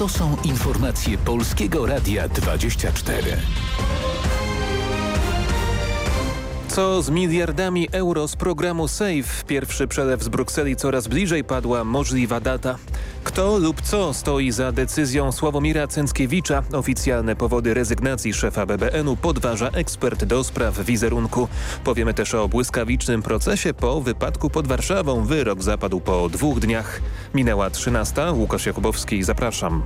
To są informacje Polskiego Radia 24. Co z miliardami euro z programu SAFE? Pierwszy przelew z Brukseli coraz bliżej padła możliwa data. Kto lub co stoi za decyzją Sławomira Cęckiewicza? Oficjalne powody rezygnacji szefa BBN-u podważa ekspert do spraw wizerunku. Powiemy też o błyskawicznym procesie po wypadku pod Warszawą. Wyrok zapadł po dwóch dniach. Minęła 13. Łukasz Jakubowski, zapraszam.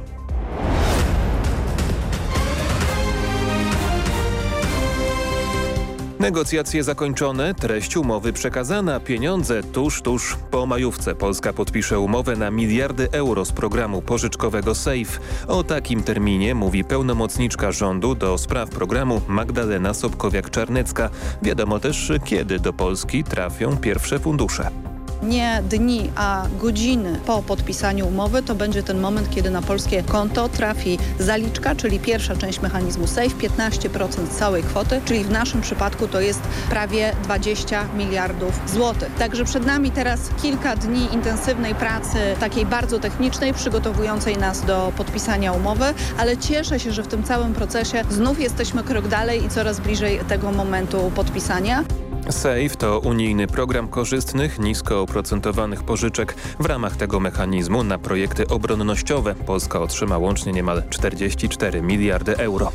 Negocjacje zakończone, treść umowy przekazana, pieniądze tuż, tuż. Po majówce Polska podpisze umowę na miliardy euro z programu pożyczkowego SAFE. O takim terminie mówi pełnomocniczka rządu do spraw programu Magdalena Sobkowiak-Czarnecka. Wiadomo też, kiedy do Polski trafią pierwsze fundusze nie dni, a godziny po podpisaniu umowy to będzie ten moment, kiedy na polskie konto trafi zaliczka, czyli pierwsza część mechanizmu SAFE, 15% całej kwoty, czyli w naszym przypadku to jest prawie 20 miliardów złotych. Także przed nami teraz kilka dni intensywnej pracy, takiej bardzo technicznej, przygotowującej nas do podpisania umowy, ale cieszę się, że w tym całym procesie znów jesteśmy krok dalej i coraz bliżej tego momentu podpisania. SAFE to unijny program korzystnych, nisko oprocentowanych pożyczek. W ramach tego mechanizmu na projekty obronnościowe Polska otrzyma łącznie niemal 44 miliardy euro.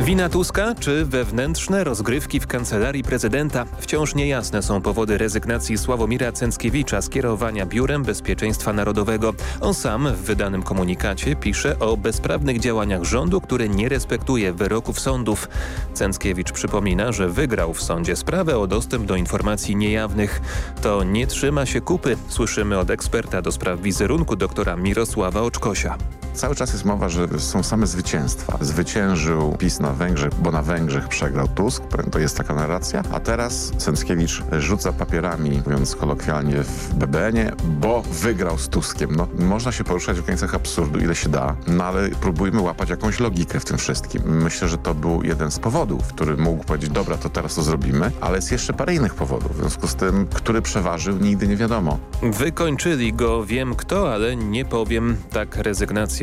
Wina Tuska czy wewnętrzne rozgrywki w kancelarii prezydenta? Wciąż niejasne są powody rezygnacji Sławomira Cęckiewicza z kierowania Biurem Bezpieczeństwa Narodowego. On sam w wydanym komunikacie pisze o bezprawnych działaniach rządu, który nie respektuje wyroków sądów. Cęckiewicz przypomina, że wygrał w sądzie sprawę o dostęp do informacji niejawnych. To nie trzyma się kupy, słyszymy od eksperta do spraw wizerunku doktora Mirosława Oczkosia. Cały czas jest mowa, że są same zwycięstwa. Zwyciężył PiS na Węgrzech, bo na Węgrzech przegrał Tusk, to jest taka narracja, a teraz Sęckiewicz rzuca papierami, mówiąc kolokwialnie w BBN-ie, bo wygrał z Tuskiem. No, można się poruszać w granicach absurdu, ile się da, no ale próbujmy łapać jakąś logikę w tym wszystkim. Myślę, że to był jeden z powodów, który mógł powiedzieć, dobra, to teraz to zrobimy, ale jest jeszcze parę innych powodów, w związku z tym, który przeważył, nigdy nie wiadomo. Wykończyli go, wiem kto, ale nie powiem. Tak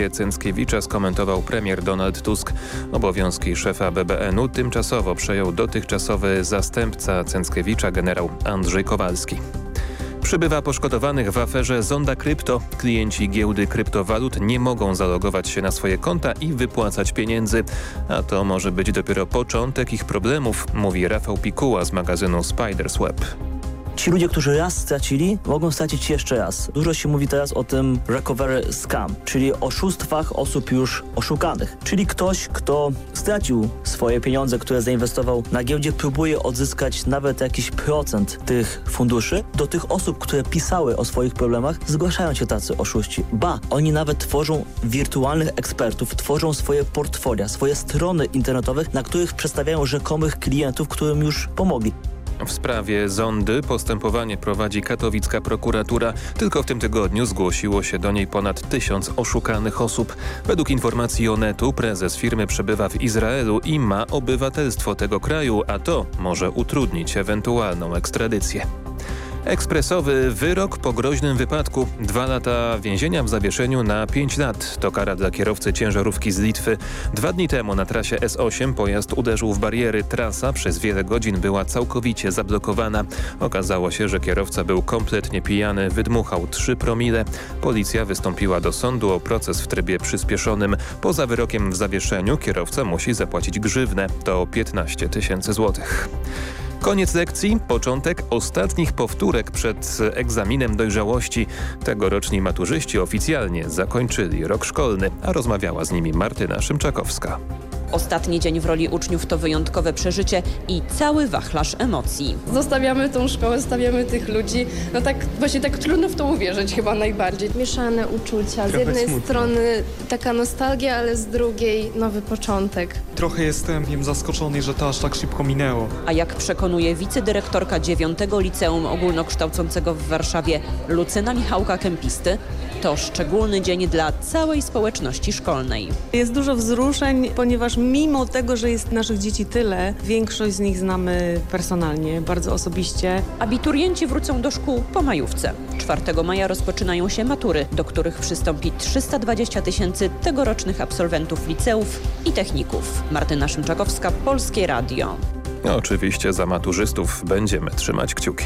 rezygnację Cęckiewicza skomentował premier Donald Tusk. Obowiązki szefa BBN-u tymczasowo przejął dotychczasowy zastępca Cęckiewicza generał Andrzej Kowalski. Przybywa poszkodowanych w aferze Zonda Krypto. Klienci giełdy kryptowalut nie mogą zalogować się na swoje konta i wypłacać pieniędzy. A to może być dopiero początek ich problemów, mówi Rafał Pikuła z magazynu Spiders Web. Ci ludzie, którzy raz stracili, mogą stracić jeszcze raz. Dużo się mówi teraz o tym recovery scam, czyli oszustwach osób już oszukanych. Czyli ktoś, kto stracił swoje pieniądze, które zainwestował na giełdzie, próbuje odzyskać nawet jakiś procent tych funduszy. Do tych osób, które pisały o swoich problemach, zgłaszają się tacy oszuści. Ba, oni nawet tworzą wirtualnych ekspertów, tworzą swoje portfolia, swoje strony internetowe, na których przedstawiają rzekomych klientów, którym już pomogli. W sprawie Zondy postępowanie prowadzi katowicka prokuratura. Tylko w tym tygodniu zgłosiło się do niej ponad tysiąc oszukanych osób. Według informacji Onetu prezes firmy przebywa w Izraelu i ma obywatelstwo tego kraju, a to może utrudnić ewentualną ekstradycję. Ekspresowy wyrok po groźnym wypadku. Dwa lata więzienia w zawieszeniu na pięć lat. To kara dla kierowcy ciężarówki z Litwy. Dwa dni temu na trasie S8 pojazd uderzył w bariery. Trasa przez wiele godzin była całkowicie zablokowana. Okazało się, że kierowca był kompletnie pijany, wydmuchał 3 promile. Policja wystąpiła do sądu o proces w trybie przyspieszonym. Poza wyrokiem w zawieszeniu kierowca musi zapłacić grzywnę. To 15 tysięcy złotych. Koniec lekcji, początek ostatnich powtórek przed egzaminem dojrzałości. Tegoroczni maturzyści oficjalnie zakończyli rok szkolny, a rozmawiała z nimi Martyna Szymczakowska. Ostatni dzień w roli uczniów to wyjątkowe przeżycie i cały wachlarz emocji. Zostawiamy tą szkołę, zostawiamy tych ludzi. No tak, właśnie tak trudno w to uwierzyć chyba najbardziej. Mieszane uczucia. Z jednej smutne. strony taka nostalgia, ale z drugiej nowy początek. Trochę jestem wiem, zaskoczony, że to aż tak szybko minęło. A jak przekonuje wicedyrektorka 9 Liceum Ogólnokształcącego w Warszawie Lucyna Michałka Kempisty, to szczególny dzień dla całej społeczności szkolnej. Jest dużo wzruszeń, ponieważ mimo tego, że jest naszych dzieci tyle, większość z nich znamy personalnie, bardzo osobiście. Abiturienci wrócą do szkół po majówce. 4 maja rozpoczynają się matury, do których przystąpi 320 tysięcy tegorocznych absolwentów liceów i techników. Martyna Szymczakowska, Polskie Radio. Oczywiście za maturzystów będziemy trzymać kciuki.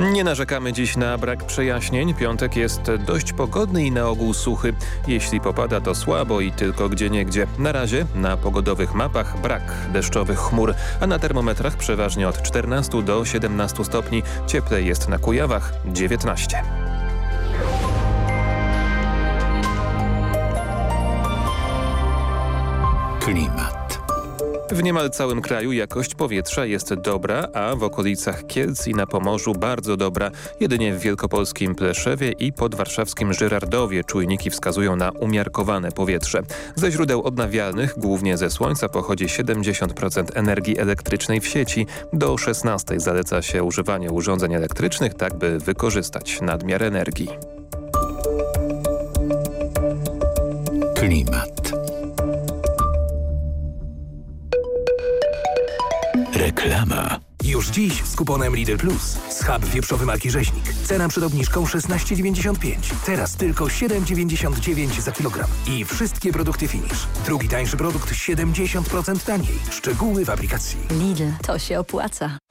Nie narzekamy dziś na brak przejaśnień. Piątek jest dość pogodny i na ogół suchy. Jeśli popada to słabo i tylko gdzieniegdzie. Na razie na pogodowych mapach brak deszczowych chmur, a na termometrach przeważnie od 14 do 17 stopni. Cieplej jest na Kujawach 19. Klimat. W niemal całym kraju jakość powietrza jest dobra, a w okolicach Kielc i na Pomorzu bardzo dobra. Jedynie w wielkopolskim Pleszewie i podwarszawskim Żyrardowie czujniki wskazują na umiarkowane powietrze. Ze źródeł odnawialnych, głównie ze słońca, pochodzi 70% energii elektrycznej w sieci. Do 16 zaleca się używanie urządzeń elektrycznych, tak by wykorzystać nadmiar energii. Klimat. Reklama. Już dziś z kuponem Lidl Plus. Schab wieprzowy marki Rzeźnik. Cena przed obniżką 16,95. Teraz tylko 7,99 za kilogram. I wszystkie produkty Finish. Drugi tańszy produkt 70% taniej. Szczegóły w aplikacji. Lidl, to się opłaca.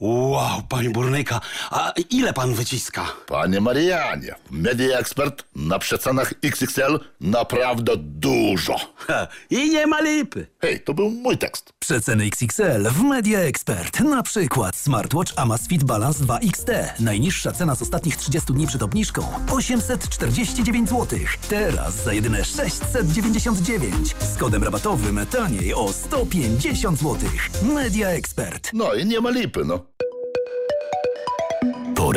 Wow, panie burnyka, a ile pan wyciska? Panie Marianie, Media Expert na przecenach XXL naprawdę dużo. Ha, I nie ma lipy. Hej, to był mój tekst. Przeceny XXL w Media Expert. Na przykład smartwatch Amazfit Balance 2 XT. Najniższa cena z ostatnich 30 dni przed obniżką 849 zł. Teraz za jedyne 699. Z kodem rabatowym taniej o 150 zł. Media Expert. No i nie ma lipy, no.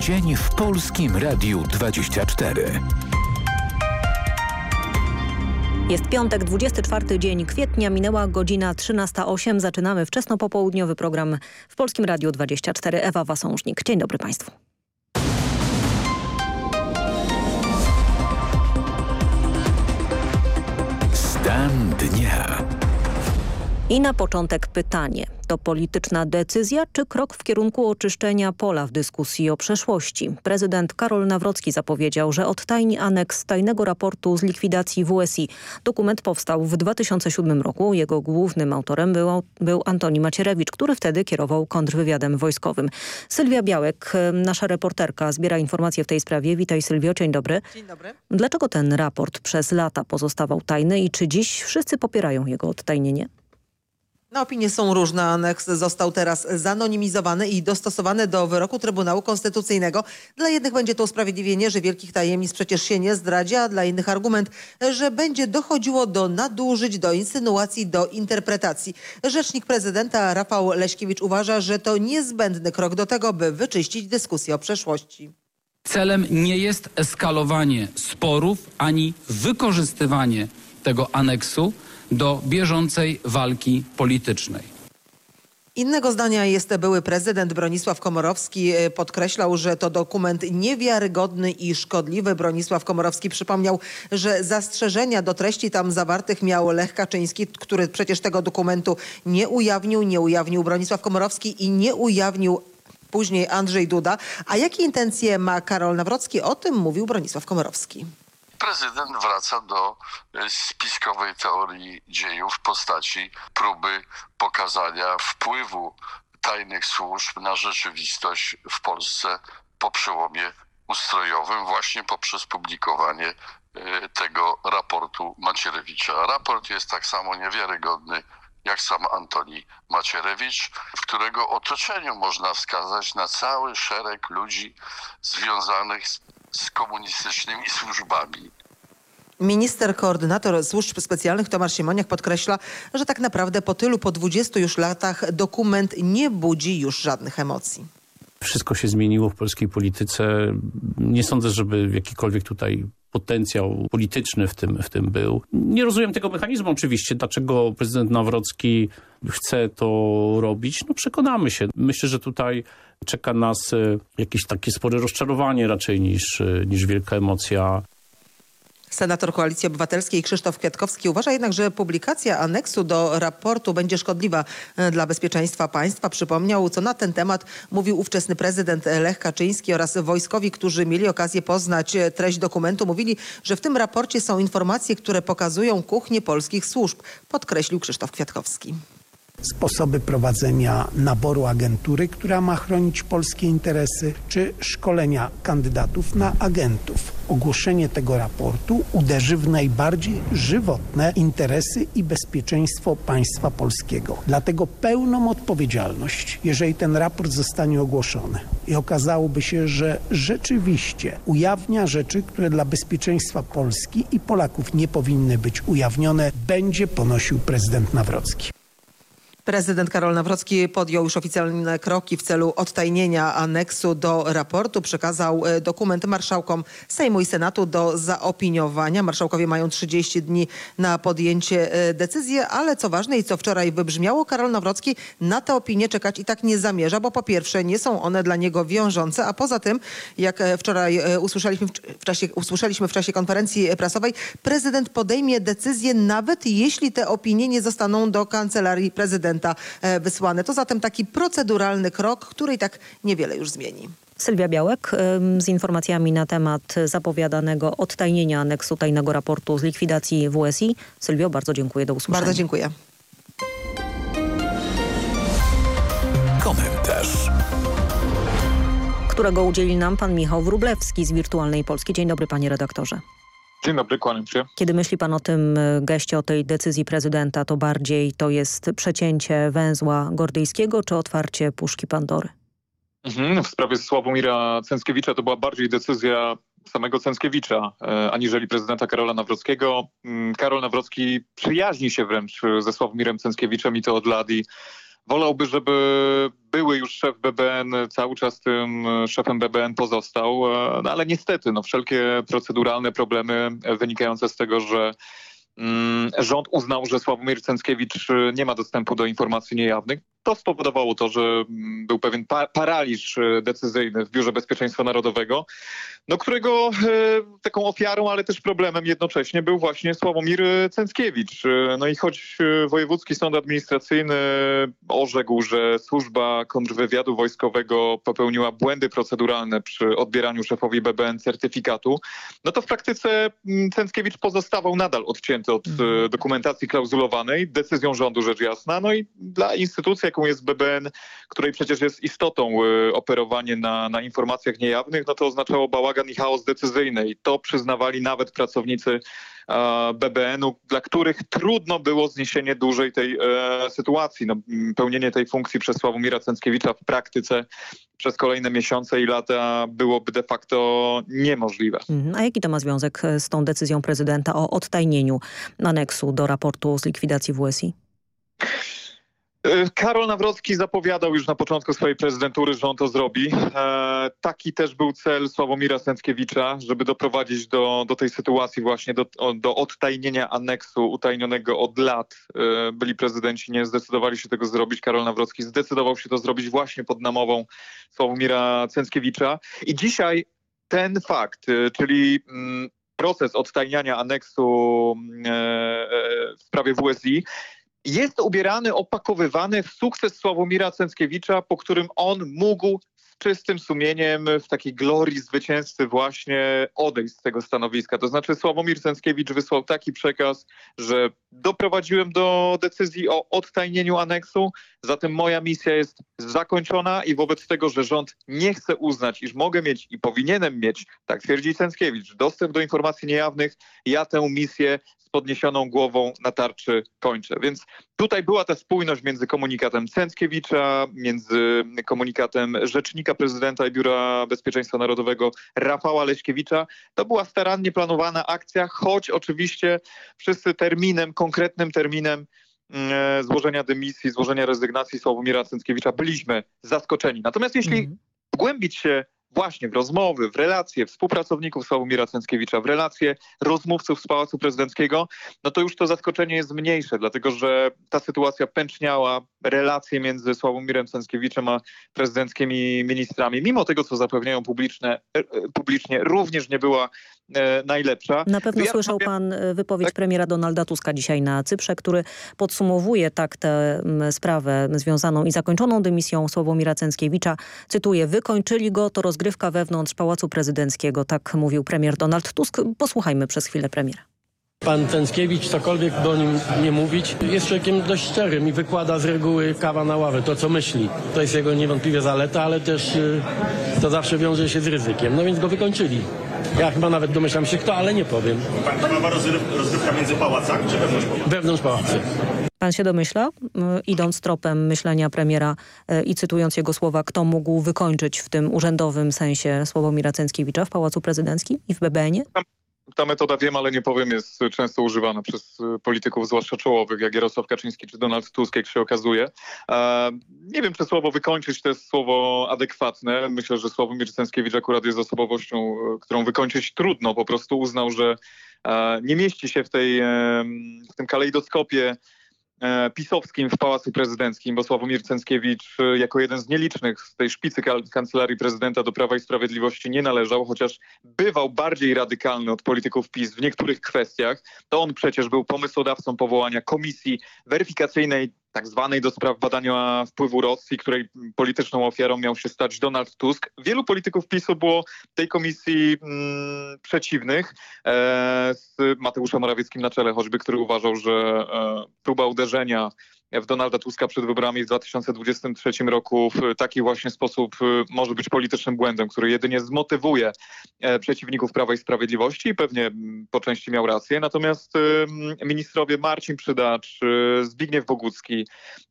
Dzień w Polskim Radiu 24. Jest piątek, 24 dzień kwietnia, minęła godzina 13.08. Zaczynamy wczesnopopołudniowy program w Polskim Radiu 24. Ewa Wasążnik. Dzień dobry Państwu. Stan dnia. I na początek pytanie. To polityczna decyzja czy krok w kierunku oczyszczenia pola w dyskusji o przeszłości? Prezydent Karol Nawrocki zapowiedział, że odtajni aneks tajnego raportu z likwidacji WSI. Dokument powstał w 2007 roku. Jego głównym autorem był, był Antoni Macierewicz, który wtedy kierował kontrwywiadem wojskowym. Sylwia Białek, nasza reporterka, zbiera informacje w tej sprawie. Witaj Sylwio, dzień dobry. Dzień dobry. Dlaczego ten raport przez lata pozostawał tajny i czy dziś wszyscy popierają jego odtajnienie? No, opinie są różne. Aneks został teraz zanonimizowany i dostosowany do wyroku Trybunału Konstytucyjnego. Dla jednych będzie to usprawiedliwienie, że wielkich tajemnic przecież się nie zdradzi, a dla innych argument, że będzie dochodziło do nadużyć, do insynuacji, do interpretacji. Rzecznik prezydenta Rafał Leśkiewicz uważa, że to niezbędny krok do tego, by wyczyścić dyskusję o przeszłości. Celem nie jest eskalowanie sporów ani wykorzystywanie tego aneksu do bieżącej walki politycznej. Innego zdania jest były prezydent Bronisław Komorowski. Podkreślał, że to dokument niewiarygodny i szkodliwy. Bronisław Komorowski przypomniał, że zastrzeżenia do treści tam zawartych miał Lech Kaczyński, który przecież tego dokumentu nie ujawnił. Nie ujawnił Bronisław Komorowski i nie ujawnił później Andrzej Duda. A jakie intencje ma Karol Nawrocki? O tym mówił Bronisław Komorowski. Prezydent wraca do spiskowej teorii dziejów w postaci próby pokazania wpływu tajnych służb na rzeczywistość w Polsce po przełomie ustrojowym właśnie poprzez publikowanie tego raportu Macierewicza. Raport jest tak samo niewiarygodny jak sam Antoni Macierewicz, w którego otoczeniu można wskazać na cały szereg ludzi związanych z, z komunistycznymi służbami. Minister koordynator służb specjalnych Tomasz Siemoniak podkreśla, że tak naprawdę po tylu, po 20 już latach dokument nie budzi już żadnych emocji. Wszystko się zmieniło w polskiej polityce. Nie sądzę, żeby jakikolwiek tutaj potencjał polityczny w tym, w tym był. Nie rozumiem tego mechanizmu oczywiście, dlaczego prezydent Nawrocki chce to robić. No przekonamy się. Myślę, że tutaj czeka nas jakieś takie spore rozczarowanie raczej niż, niż wielka emocja. Senator Koalicji Obywatelskiej Krzysztof Kwiatkowski uważa jednak, że publikacja aneksu do raportu będzie szkodliwa dla bezpieczeństwa państwa. Przypomniał, co na ten temat mówił ówczesny prezydent Lech Kaczyński oraz wojskowi, którzy mieli okazję poznać treść dokumentu. Mówili, że w tym raporcie są informacje, które pokazują kuchnię polskich służb, podkreślił Krzysztof Kwiatkowski sposoby prowadzenia naboru agentury, która ma chronić polskie interesy, czy szkolenia kandydatów na agentów. Ogłoszenie tego raportu uderzy w najbardziej żywotne interesy i bezpieczeństwo państwa polskiego. Dlatego pełną odpowiedzialność, jeżeli ten raport zostanie ogłoszony i okazałoby się, że rzeczywiście ujawnia rzeczy, które dla bezpieczeństwa Polski i Polaków nie powinny być ujawnione, będzie ponosił prezydent Nawrocki. Prezydent Karol Nawrocki podjął już oficjalne kroki w celu odtajnienia aneksu do raportu. Przekazał dokument marszałkom Sejmu i Senatu do zaopiniowania. Marszałkowie mają 30 dni na podjęcie decyzji, ale co ważne i co wczoraj wybrzmiało, Karol Nawrocki na te opinie czekać i tak nie zamierza, bo po pierwsze nie są one dla niego wiążące, a poza tym, jak wczoraj usłyszeliśmy w czasie, usłyszeliśmy w czasie konferencji prasowej, prezydent podejmie decyzję nawet jeśli te opinie nie zostaną do kancelarii prezydenta wysłane. To zatem taki proceduralny krok, który i tak niewiele już zmieni. Sylwia Białek z informacjami na temat zapowiadanego odtajnienia aneksu tajnego raportu z likwidacji WSI. Sylwio, bardzo dziękuję. Do usłyszenia. Bardzo dziękuję. Komentarz którego udzieli nam pan Michał Wrublewski z Wirtualnej Polski. Dzień dobry panie redaktorze. Dzień dobry, kłaniam się. Kiedy myśli pan o tym geście, o tej decyzji prezydenta, to bardziej to jest przecięcie węzła gordyjskiego czy otwarcie puszki Pandory? Mhm, w sprawie Sławomira Cęckiewicza to była bardziej decyzja samego Cęckiewicza, e, aniżeli prezydenta Karola Nawrockiego. Karol Nawrocki przyjaźni się wręcz ze Sławomirem Cęckiewiczem i to od lat i wolałby, żeby były już szef BBN cały czas tym szefem BBN pozostał, no ale niestety no, wszelkie proceduralne problemy wynikające z tego, że mm, rząd uznał, że Sławomir Cęckiewicz nie ma dostępu do informacji niejawnych, to spowodowało to, że był pewien pa paraliż decyzyjny w Biurze Bezpieczeństwa Narodowego, no, którego e, taką ofiarą, ale też problemem jednocześnie był właśnie Sławomir Cęckiewicz. No i choć Wojewódzki Sąd Administracyjny orzekł, że służba kontrwywiadu wojskowego popełniła błędy proceduralne przy odbieraniu szefowi BBN certyfikatu, no to w praktyce Cęckiewicz pozostawał nadal odcięty od mhm. dokumentacji klauzulowanej, decyzją rządu rzecz jasna, no i dla instytucji, jaką jest BBN, której przecież jest istotą y, operowanie na, na informacjach niejawnych, no to oznaczało bałagan i chaos decyzyjny i to przyznawali nawet pracownicy BBN-u, dla których trudno było zniesienie dłużej tej e, sytuacji. No, pełnienie tej funkcji przez Sławomira Cęckiewicza w praktyce przez kolejne miesiące i lata byłoby de facto niemożliwe. A jaki to ma związek z tą decyzją prezydenta o odtajnieniu aneksu do raportu z likwidacji WSI? Karol Nawrocki zapowiadał już na początku swojej prezydentury, że on to zrobi. E, taki też był cel Sławomira Sęckiewicza, żeby doprowadzić do, do tej sytuacji właśnie, do, do odtajnienia aneksu utajnionego od lat. E, byli prezydenci, nie zdecydowali się tego zrobić. Karol Nawrocki zdecydował się to zrobić właśnie pod namową Sławomira Sęckiewicza. I dzisiaj ten fakt, czyli mm, proces odtajniania aneksu e, w sprawie WSI jest ubierany, opakowywany w sukces Sławomira Cęckiewicza, po którym on mógł czystym sumieniem, w takiej glorii zwycięzcy właśnie odejść z tego stanowiska. To znaczy Sławomir Cęckiewicz wysłał taki przekaz, że doprowadziłem do decyzji o odtajnieniu aneksu, zatem moja misja jest zakończona i wobec tego, że rząd nie chce uznać, iż mogę mieć i powinienem mieć, tak twierdzi Cęckiewicz, dostęp do informacji niejawnych, ja tę misję z podniesioną głową na tarczy kończę. Więc tutaj była ta spójność między komunikatem Cęckiewicza, między komunikatem rzecznika prezydenta i Biura Bezpieczeństwa Narodowego Rafała Leśkiewicza. To była starannie planowana akcja, choć oczywiście wszyscy terminem, konkretnym terminem mm, złożenia dymisji, złożenia rezygnacji Sławomira Cęckiewicza byliśmy zaskoczeni. Natomiast jeśli mm. wgłębić się właśnie w rozmowy, w relacje współpracowników Sławomira Cęckiewicza, w relacje rozmówców z Pałacu Prezydenckiego, no to już to zaskoczenie jest mniejsze, dlatego że ta sytuacja pęczniała relacje między Sławomirem Cęckiewiczem a prezydenckimi ministrami, mimo tego, co zapewniają publiczne, e, publicznie, również nie była e, najlepsza. Na pewno ja słyszał pan e, wypowiedź tak? premiera Donalda Tuska dzisiaj na Cyprze, który podsumowuje tak tę sprawę związaną i zakończoną dymisją Sławomira Cęckiewicza. Cytuję, wykończyli go, to rozgrywka wewnątrz Pałacu Prezydenckiego, tak mówił premier Donald Tusk. Posłuchajmy przez chwilę premiera. Pan Cęckiewicz, cokolwiek by o nim nie mówić, jest człowiekiem dość szczerym i wykłada z reguły kawa na ławę, to co myśli. To jest jego niewątpliwie zaleta, ale też y, to zawsze wiąże się z ryzykiem. No więc go wykończyli. Ja chyba nawet domyślam się kto, ale nie powiem. Pan chyba rozrywka między pałacami czy wewnątrz pałacu? Wewnątrz pałacy. Pan się domyśla, idąc tropem myślenia premiera y, i cytując jego słowa, kto mógł wykończyć w tym urzędowym sensie Sławomira Cęckiewicza w Pałacu Prezydenckim i w BBN-ie? Ta metoda, wiem, ale nie powiem, jest często używana przez y, polityków, zwłaszcza czołowych, jak Jarosław Kaczyński czy Donald Tusk, jak się okazuje. E, nie wiem, czy słowo wykończyć to jest słowo adekwatne. Myślę, że Sławomir Cęckiewicz akurat jest osobowością, y, którą wykończyć trudno. Po prostu uznał, że e, nie mieści się w, tej, e, w tym kalejdoskopie E, pisowskim w Pałacu Prezydenckim, bo Sławomir Cęckiewicz e, jako jeden z nielicznych z tej szpicy kancelarii prezydenta do Prawa i Sprawiedliwości nie należał, chociaż bywał bardziej radykalny od polityków PiS w niektórych kwestiach. To on przecież był pomysłodawcą powołania komisji weryfikacyjnej tak zwanej do spraw badania wpływu Rosji, której polityczną ofiarą miał się stać Donald Tusk. Wielu polityków PiSu było tej komisji mm, przeciwnych, e, z Mateuszem Morawieckim na czele choćby, który uważał, że e, próba uderzenia w Donalda Tuska przed wyborami w 2023 roku w taki właśnie sposób y, może być politycznym błędem, który jedynie zmotywuje e, przeciwników Prawa i Sprawiedliwości i pewnie mm, po części miał rację. Natomiast ministrowie Marcin Przydacz, y, Zbigniew Bogucki,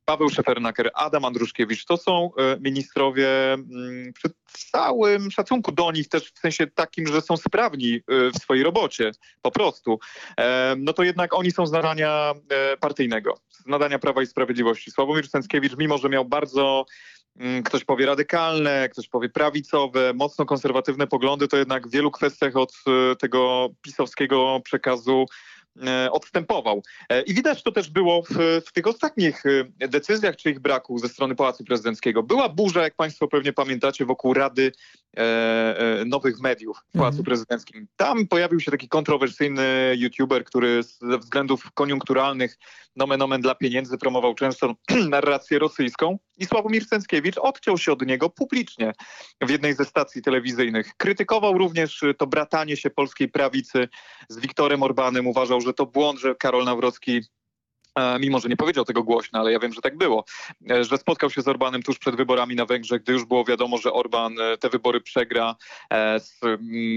Paweł Szefernaker, Adam Andruszkiewicz, to są e, ministrowie mm, przy całym szacunku do nich też w sensie takim, że są sprawni e, w swojej robocie po prostu. No to jednak oni są z nadania partyjnego, z nadania Prawa i Sprawiedliwości. Sławomir Cęckiewicz, mimo że miał bardzo mm, ktoś powie radykalne, ktoś powie prawicowe, mocno konserwatywne poglądy, to jednak w wielu kwestiach od e, tego pisowskiego przekazu E, odstępował. E, I widać to też było w, w, tych ostatnich decyzjach, czy ich braku ze strony Pałacu Prezydenckiego. Była burza, jak Państwo pewnie pamiętacie, wokół Rady Nowych Mediów w Pałacu mhm. Prezydenckim. Tam pojawił się taki kontrowersyjny youtuber, który ze względów koniunkturalnych, nomen omen dla pieniędzy, promował często narrację rosyjską. I Sławomir Cęckiewicz odciął się od niego publicznie w jednej ze stacji telewizyjnych. Krytykował również to bratanie się polskiej prawicy z Wiktorem Orbanem. Uważał, że to błąd, że Karol Nawrocki E, mimo że nie powiedział tego głośno, ale ja wiem, że tak było, e, że spotkał się z Orbanem tuż przed wyborami na Węgrzech, gdy już było wiadomo, że Orban e, te wybory przegra.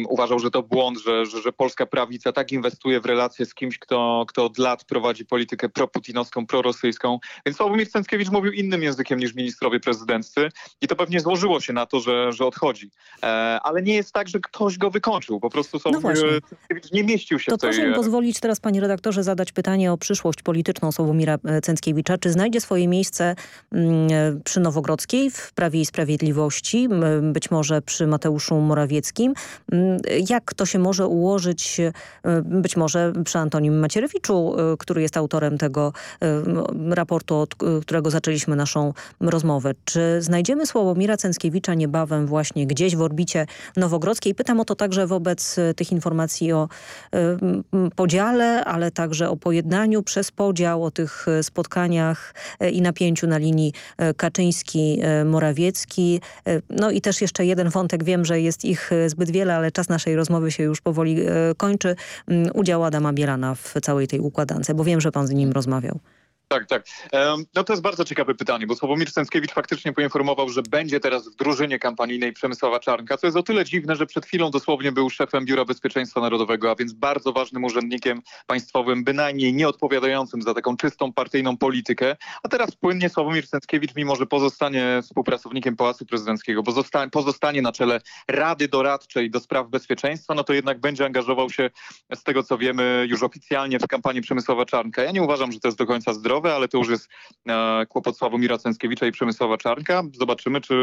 Uważał, że to błąd, że, że, że polska prawica tak inwestuje w relacje z kimś, kto, kto od lat prowadzi politykę proputinowską, prorosyjską. Więc Sławomir Cęckiewicz mówił innym językiem niż ministrowie prezydenccy i to pewnie złożyło się na to, że, że odchodzi. Ale nie jest tak, że ktoś go wykończył. Po prostu Sławomir no Cęckiewicz nie mieścił się to w tej... To proszę mi pozwolić teraz, panie redaktorze, zadać pytanie o przyszłość polityczną Sławomira e, Cęckiewicza, czy znajdzie swoje miejsce mm, e, przy Nowogrodzkiej w Prawie i Sprawiedliwości, być może przy Mateuszu Morawieckim. Mm, jak to się może ułożyć e, być może przy Antonim Macierewiczu, który jest autorem tego raportu, od którego zaczęliśmy naszą rozmowę. Czy znajdziemy Sławomira Cęckiewicza niebawem właśnie gdzieś w orbicie Nowogrodzkiej? Pytam o to także wobec tych informacji o podziale, ale także o pojednaniu przez podział o tych spotkaniach i napięciu na linii Kaczyński-Morawiecki. No i też jeszcze jeden wątek. Wiem, że jest ich zbyt wiele, ale czas naszej rozmowy się już powoli kończy. Mm, udział Adama Bielana w całej tej układance, bo wiem, że pan z nim rozmawiał. Tak, tak. No to jest bardzo ciekawe pytanie, bo Sławomir Cęckiewicz faktycznie poinformował, że będzie teraz w drużynie kampanijnej Przemysława Czarnka, co jest o tyle dziwne, że przed chwilą dosłownie był szefem Biura Bezpieczeństwa Narodowego, a więc bardzo ważnym urzędnikiem państwowym, bynajmniej nie odpowiadającym za taką czystą partyjną politykę, a teraz płynnie Sławomir Cęckiewicz, mimo że pozostanie współpracownikiem Pałacu Prezydenckiego, pozostanie, pozostanie na czele Rady Doradczej do Spraw Bezpieczeństwa, no to jednak będzie angażował się, z tego co wiemy, już oficjalnie w kampanii Przemysława Czarnka. Ja nie uważam, że to jest do końca zdrowe, ale to już jest e, kłopot Sławomira Cęckiewicza i Przemysława Czarnka. Zobaczymy, czy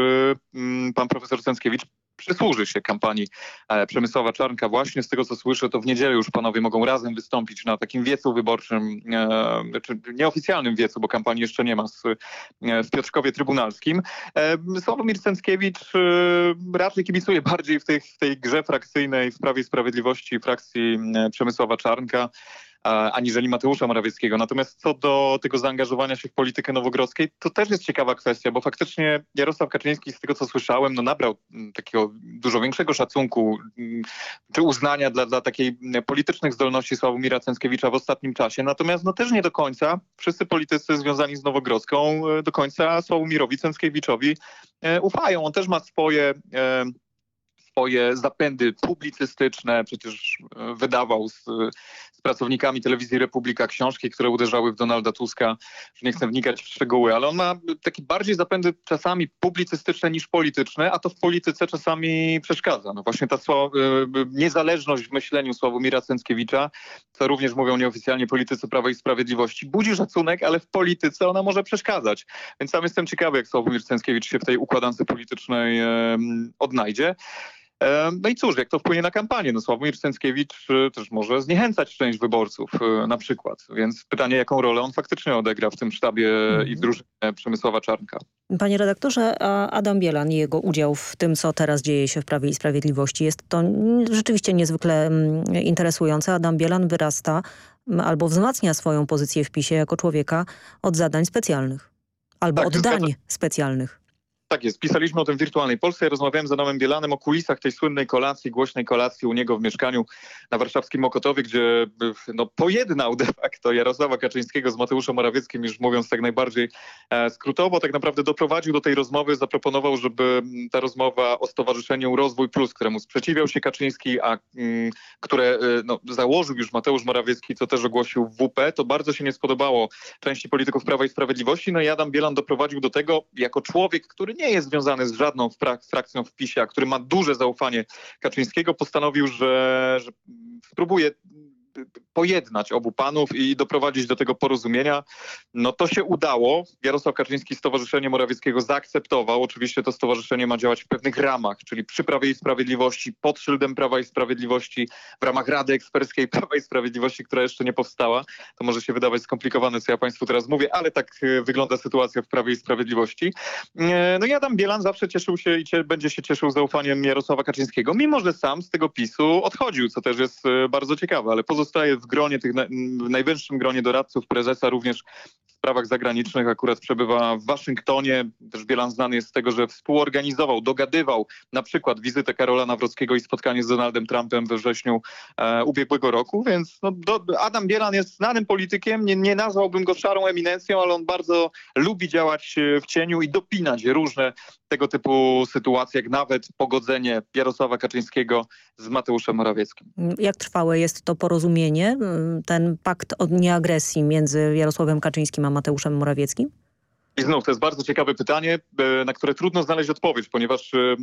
mm, pan profesor Cęckiewicz przysłuży się kampanii e, Przemysława Czarnka. Właśnie z tego, co słyszę, to w niedzielę już panowie mogą razem wystąpić na takim wiecu wyborczym, e, czy nieoficjalnym wiecu, bo kampanii jeszcze nie ma z, w Piotrkowie Trybunalskim. Sławomir Cęckiewicz raczej kibicuje bardziej w tej, w tej grze frakcyjnej w Prawie i Sprawiedliwości frakcji Przemysława Czarnka aniżeli Mateusza Morawieckiego. Natomiast co do tego zaangażowania się w politykę nowogrodzkiej, to też jest ciekawa kwestia, bo faktycznie Jarosław Kaczyński, z tego co słyszałem, no nabrał mm, takiego dużo większego szacunku mm, czy uznania dla, dla takiej mm, politycznych zdolności Sławomira Cęckiewicza w ostatnim czasie. Natomiast no też nie do końca wszyscy politycy związani z Nowogrodzką e, do końca Sławomirowi Cęckiewiczowi e, ufają. On też ma swoje e, swoje zapędy publicystyczne, przecież wydawał z, z pracownikami telewizji Republika książki, które uderzały w Donalda Tuska, że nie chcę wnikać w szczegóły, ale on ma takie bardziej zapędy czasami publicystyczne niż polityczne, a to w polityce czasami przeszkadza. No właśnie ta y, niezależność w myśleniu Sławomira Cęckiewicza, co również mówią nieoficjalnie politycy Prawa i Sprawiedliwości, budzi szacunek, ale w polityce ona może przeszkadzać. Więc sam jestem ciekawy, jak Sławomir Cęckiewicz się w tej układance politycznej odnajdzie. No i cóż, jak to wpłynie na kampanię? No Sławomir Cęckiewicz y, też może zniechęcać część wyborców y, na przykład. Więc pytanie, jaką rolę on faktycznie odegra w tym sztabie i w drużynie Przemysława Czarnka. Panie redaktorze, Adam Bielan i jego udział w tym, co teraz dzieje się w Prawie i Sprawiedliwości jest to rzeczywiście niezwykle mm, interesujące. Adam Bielan wyrasta mm, albo wzmacnia swoją pozycję w PiSie jako człowieka od zadań specjalnych. Albo tak, od dań specjalnych. Tak jest. Pisaliśmy o tym w Wirtualnej Polsce. Ja rozmawiałem z Adamem Bielanem o kulisach tej słynnej kolacji, głośnej kolacji u niego w mieszkaniu na warszawskim Mokotowie, gdzie no, pojednał de facto Jarosława Kaczyńskiego z Mateuszem Morawieckim, już mówiąc tak najbardziej e, skrótowo. Tak naprawdę doprowadził do tej rozmowy, zaproponował, żeby ta rozmowa o Stowarzyszeniu Rozwój Plus, któremu sprzeciwiał się Kaczyński, a mm, które e, no, założył już Mateusz Morawiecki, co też ogłosił w WP, to bardzo się nie spodobało części polityków Prawa i Sprawiedliwości. No i Adam Bielan doprowadził do tego, jako człowiek, który nie jest związany z żadną frakcją w PiSie, a który ma duże zaufanie Kaczyńskiego, postanowił, że, że spróbuje pojednać obu panów i doprowadzić do tego porozumienia. No to się udało. Jarosław Kaczyński Stowarzyszenie Morawieckiego zaakceptował. Oczywiście to stowarzyszenie ma działać w pewnych ramach, czyli przy Prawie i Sprawiedliwości, pod szyldem Prawa i Sprawiedliwości, w ramach Rady Eksperckiej Prawa i Sprawiedliwości, która jeszcze nie powstała. To może się wydawać skomplikowane, co ja Państwu teraz mówię, ale tak e, wygląda sytuacja w Prawie i Sprawiedliwości. E, no i Adam Bielan zawsze cieszył się i będzie się cieszył zaufaniem Jarosława Kaczyńskiego, mimo że sam z tego PiSu odchodził, co też jest e, bardzo ciekawe, ale pozostaje w gronie tych, w najwyższym gronie doradców prezesa również sprawach zagranicznych akurat przebywa w Waszyngtonie. Też Bielan znany jest z tego, że współorganizował, dogadywał na przykład wizytę Karola Nawrockiego i spotkanie z Donaldem Trumpem we wrześniu e, ubiegłego roku, więc no, do, Adam Bielan jest znanym politykiem, nie, nie nazwałbym go szarą eminencją, ale on bardzo lubi działać w cieniu i dopinać różne tego typu sytuacje, jak nawet pogodzenie Jarosława Kaczyńskiego z Mateuszem Morawieckim. Jak trwałe jest to porozumienie, ten pakt o nieagresji między Jarosławem Kaczyńskim a Mateuszem Morawieckim? I znów to jest bardzo ciekawe pytanie, e, na które trudno znaleźć odpowiedź, ponieważ e,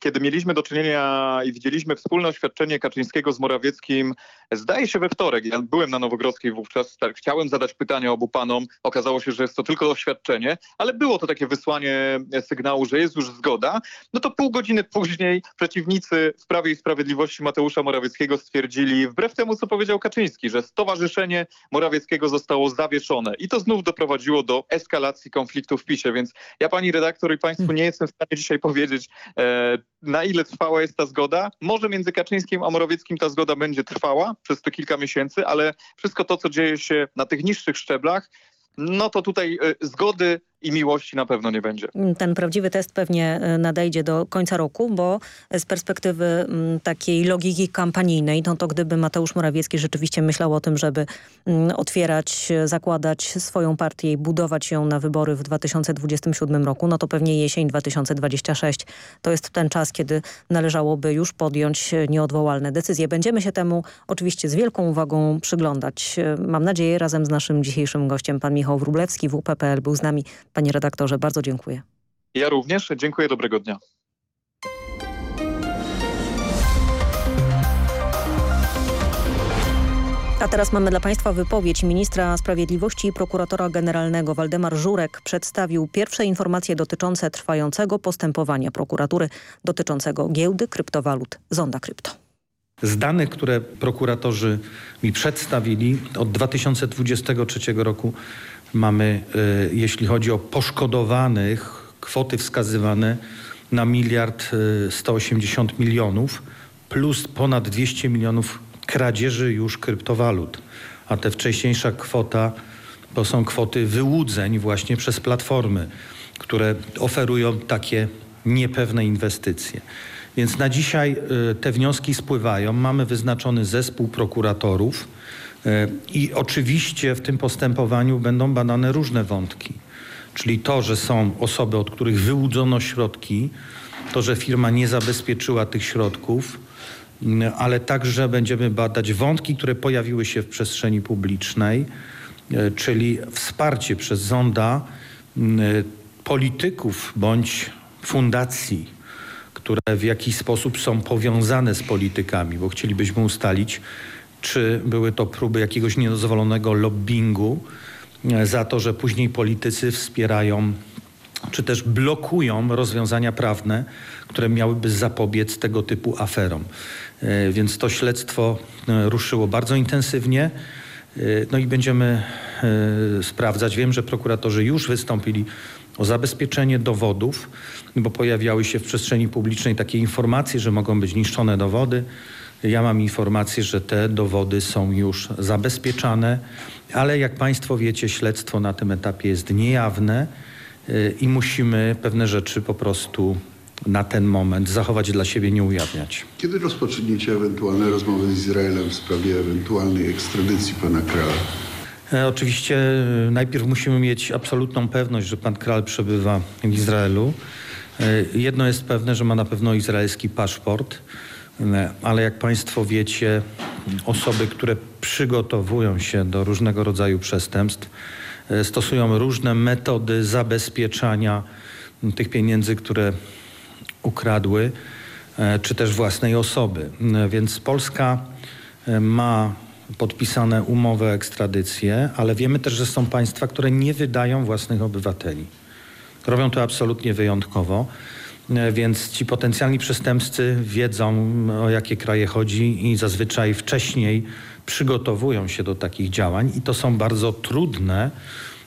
kiedy mieliśmy do czynienia i widzieliśmy wspólne oświadczenie Kaczyńskiego z Morawieckim, zdaje się we wtorek, ja byłem na Nowogrodzkiej wówczas, tak, chciałem zadać pytanie obu panom, okazało się, że jest to tylko oświadczenie, ale było to takie wysłanie sygnału, że jest już zgoda, no to pół godziny później przeciwnicy w Prawie i Sprawiedliwości Mateusza Morawieckiego stwierdzili, wbrew temu co powiedział Kaczyński, że stowarzyszenie Morawieckiego zostało zawieszone. I to znów doprowadziło do eskalacji konfliktu konfliktu w PiSie, więc ja pani redaktor i państwu nie jestem w stanie dzisiaj powiedzieć, e, na ile trwała jest ta zgoda. Może między Kaczyńskim a Morawieckim ta zgoda będzie trwała przez te kilka miesięcy, ale wszystko to, co dzieje się na tych niższych szczeblach, no to tutaj e, zgody i miłości na pewno nie będzie. Ten prawdziwy test pewnie e, nadejdzie do końca roku, bo z perspektywy m, takiej logiki kampanijnej, no to gdyby Mateusz Morawiecki rzeczywiście myślał o tym, żeby m, otwierać, zakładać swoją partię i budować ją na wybory w 2027 roku, no to pewnie jesień 2026 to jest ten czas, kiedy należałoby już podjąć nieodwołalne decyzje. Będziemy się temu oczywiście z wielką uwagą przyglądać. Mam nadzieję razem z naszym dzisiejszym gościem, pan Michał Wróblewski, WPPL był z nami. Panie redaktorze, bardzo dziękuję. Ja również. Dziękuję. Dobrego dnia. A teraz mamy dla Państwa wypowiedź ministra sprawiedliwości i prokuratora generalnego Waldemar Żurek przedstawił pierwsze informacje dotyczące trwającego postępowania prokuratury dotyczącego giełdy kryptowalut Zonda Krypto. Z danych, które prokuratorzy mi przedstawili od 2023 roku mamy, y, jeśli chodzi o poszkodowanych, kwoty wskazywane na miliard 180 milionów plus ponad 200 milionów kradzieży już kryptowalut. A ta wcześniejsza kwota to są kwoty wyłudzeń właśnie przez platformy, które oferują takie niepewne inwestycje. Więc na dzisiaj y, te wnioski spływają. Mamy wyznaczony zespół prokuratorów y, i oczywiście w tym postępowaniu będą badane różne wątki. Czyli to, że są osoby, od których wyłudzono środki, to, że firma nie zabezpieczyła tych środków, y, ale także będziemy badać wątki, które pojawiły się w przestrzeni publicznej, czyli wsparcie przez zonda polityków bądź fundacji które w jakiś sposób są powiązane z politykami, bo chcielibyśmy ustalić, czy były to próby jakiegoś niedozwolonego lobbingu e, za to, że później politycy wspierają czy też blokują rozwiązania prawne, które miałyby zapobiec tego typu aferom. E, więc to śledztwo e, ruszyło bardzo intensywnie. No i będziemy sprawdzać. Wiem, że prokuratorzy już wystąpili o zabezpieczenie dowodów, bo pojawiały się w przestrzeni publicznej takie informacje, że mogą być niszczone dowody. Ja mam informację, że te dowody są już zabezpieczane, ale jak Państwo wiecie, śledztwo na tym etapie jest niejawne y, i musimy pewne rzeczy po prostu na ten moment zachować dla siebie, nie ujawniać. Kiedy rozpoczniecie ewentualne rozmowy z Izraelem w sprawie ewentualnej ekstradycji pana Krala? E, oczywiście e, najpierw musimy mieć absolutną pewność, że pan Kral przebywa w Izraelu. E, jedno jest pewne, że ma na pewno izraelski paszport, ale jak Państwo wiecie, osoby, które przygotowują się do różnego rodzaju przestępstw, stosują różne metody zabezpieczania tych pieniędzy, które ukradły, czy też własnej osoby. Więc Polska ma podpisane umowy o ekstradycję, ale wiemy też, że są państwa, które nie wydają własnych obywateli. Robią to absolutnie wyjątkowo, więc ci potencjalni przestępcy wiedzą, o jakie kraje chodzi i zazwyczaj wcześniej przygotowują się do takich działań i to są bardzo trudne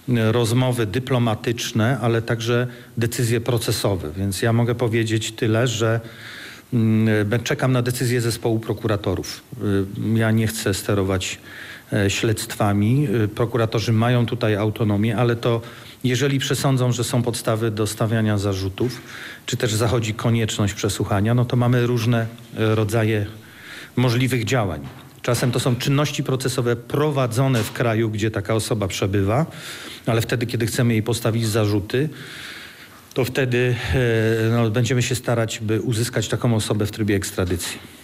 e, rozmowy dyplomatyczne, ale także decyzje procesowe. Więc ja mogę powiedzieć tyle, że Mm, czekam na decyzję zespołu prokuratorów. Ja nie chcę sterować e, śledztwami. Prokuratorzy mają tutaj autonomię, ale to jeżeli przesądzą, że są podstawy do stawiania zarzutów, czy też zachodzi konieczność przesłuchania, no to mamy różne e, rodzaje możliwych działań. Czasem to są czynności procesowe prowadzone w kraju, gdzie taka osoba przebywa, ale wtedy, kiedy chcemy jej postawić zarzuty, to wtedy e, no, będziemy się starać, by uzyskać taką osobę w trybie ekstradycji.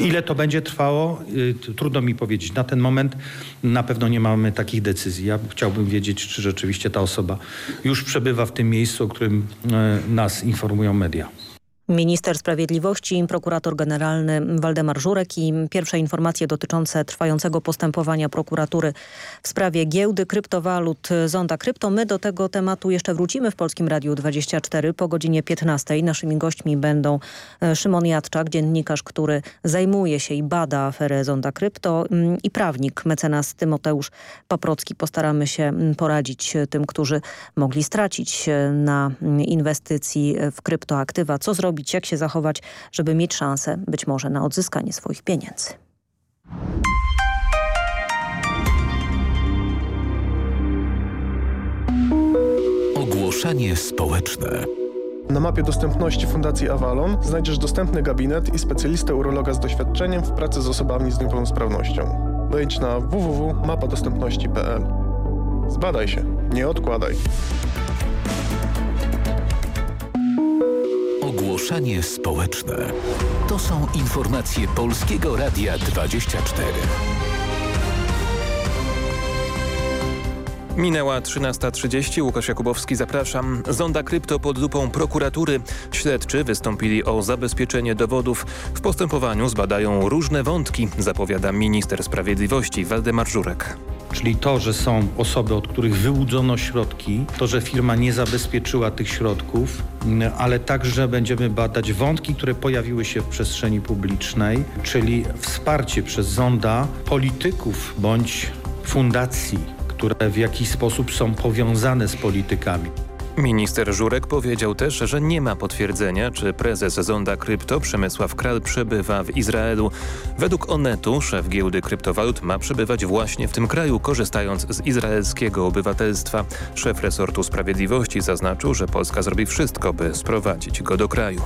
Ile to będzie trwało? Y, trudno mi powiedzieć. Na ten moment na pewno nie mamy takich decyzji. Ja chciałbym wiedzieć, czy rzeczywiście ta osoba już przebywa w tym miejscu, o którym e, nas informują media. Minister Sprawiedliwości, prokurator generalny Waldemar Żurek i pierwsze informacje dotyczące trwającego postępowania prokuratury w sprawie giełdy kryptowalut Zonda Krypto. My do tego tematu jeszcze wrócimy w Polskim Radiu 24 po godzinie 15. Naszymi gośćmi będą e, Szymon Jadczak, dziennikarz, który zajmuje się i bada aferę Zonda Krypto mm, i prawnik mecenas Tymoteusz Paprocki. Postaramy się mm, poradzić tym, którzy mogli stracić e, na mm, inwestycji w kryptoaktywa. Co zrobić zrobić, jak się zachować, żeby mieć szansę być może na odzyskanie swoich pieniędzy. Ogłoszenie społeczne. Na mapie dostępności Fundacji Avalon znajdziesz dostępny gabinet i specjalistę urologa z doświadczeniem w pracy z osobami z niepełnosprawnością. Wejdź na www.mapadostępności.pl. Zbadaj się, nie odkładaj. Ogłoszenie społeczne. To są informacje Polskiego Radia 24. Minęła 13.30. Łukasz Jakubowski, zapraszam. Zonda krypto pod lupą prokuratury. Śledczy wystąpili o zabezpieczenie dowodów. W postępowaniu zbadają różne wątki, zapowiada minister sprawiedliwości Waldemar Żurek. Czyli to, że są osoby, od których wyłudzono środki, to, że firma nie zabezpieczyła tych środków, ale także będziemy badać wątki, które pojawiły się w przestrzeni publicznej, czyli wsparcie przez zonda polityków bądź fundacji, które w jakiś sposób są powiązane z politykami. Minister Żurek powiedział też, że nie ma potwierdzenia, czy prezes Zonda Krypto Przemysław Kral przebywa w Izraelu. Według Onetu szef giełdy kryptowalut ma przebywać właśnie w tym kraju, korzystając z izraelskiego obywatelstwa. Szef resortu sprawiedliwości zaznaczył, że Polska zrobi wszystko, by sprowadzić go do kraju.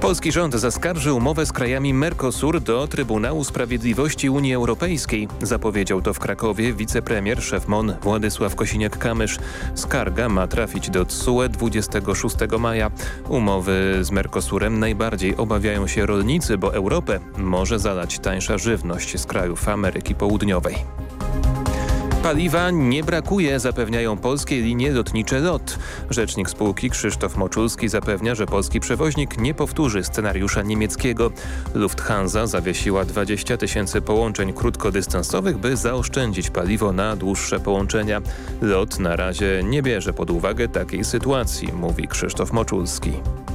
Polski rząd zaskarży umowę z krajami Mercosur do Trybunału Sprawiedliwości Unii Europejskiej. Zapowiedział to w Krakowie wicepremier szef MON Władysław Kosiniak-Kamysz. Skarga ma trafić do TSUE 26 maja. Umowy z Mercosurem najbardziej obawiają się rolnicy, bo Europę może zalać tańsza żywność z krajów Ameryki Południowej. Paliwa nie brakuje, zapewniają polskie linie lotnicze LOT. Rzecznik spółki Krzysztof Moczulski zapewnia, że polski przewoźnik nie powtórzy scenariusza niemieckiego. Lufthansa zawiesiła 20 tysięcy połączeń krótkodystansowych, by zaoszczędzić paliwo na dłuższe połączenia. LOT na razie nie bierze pod uwagę takiej sytuacji, mówi Krzysztof Moczulski.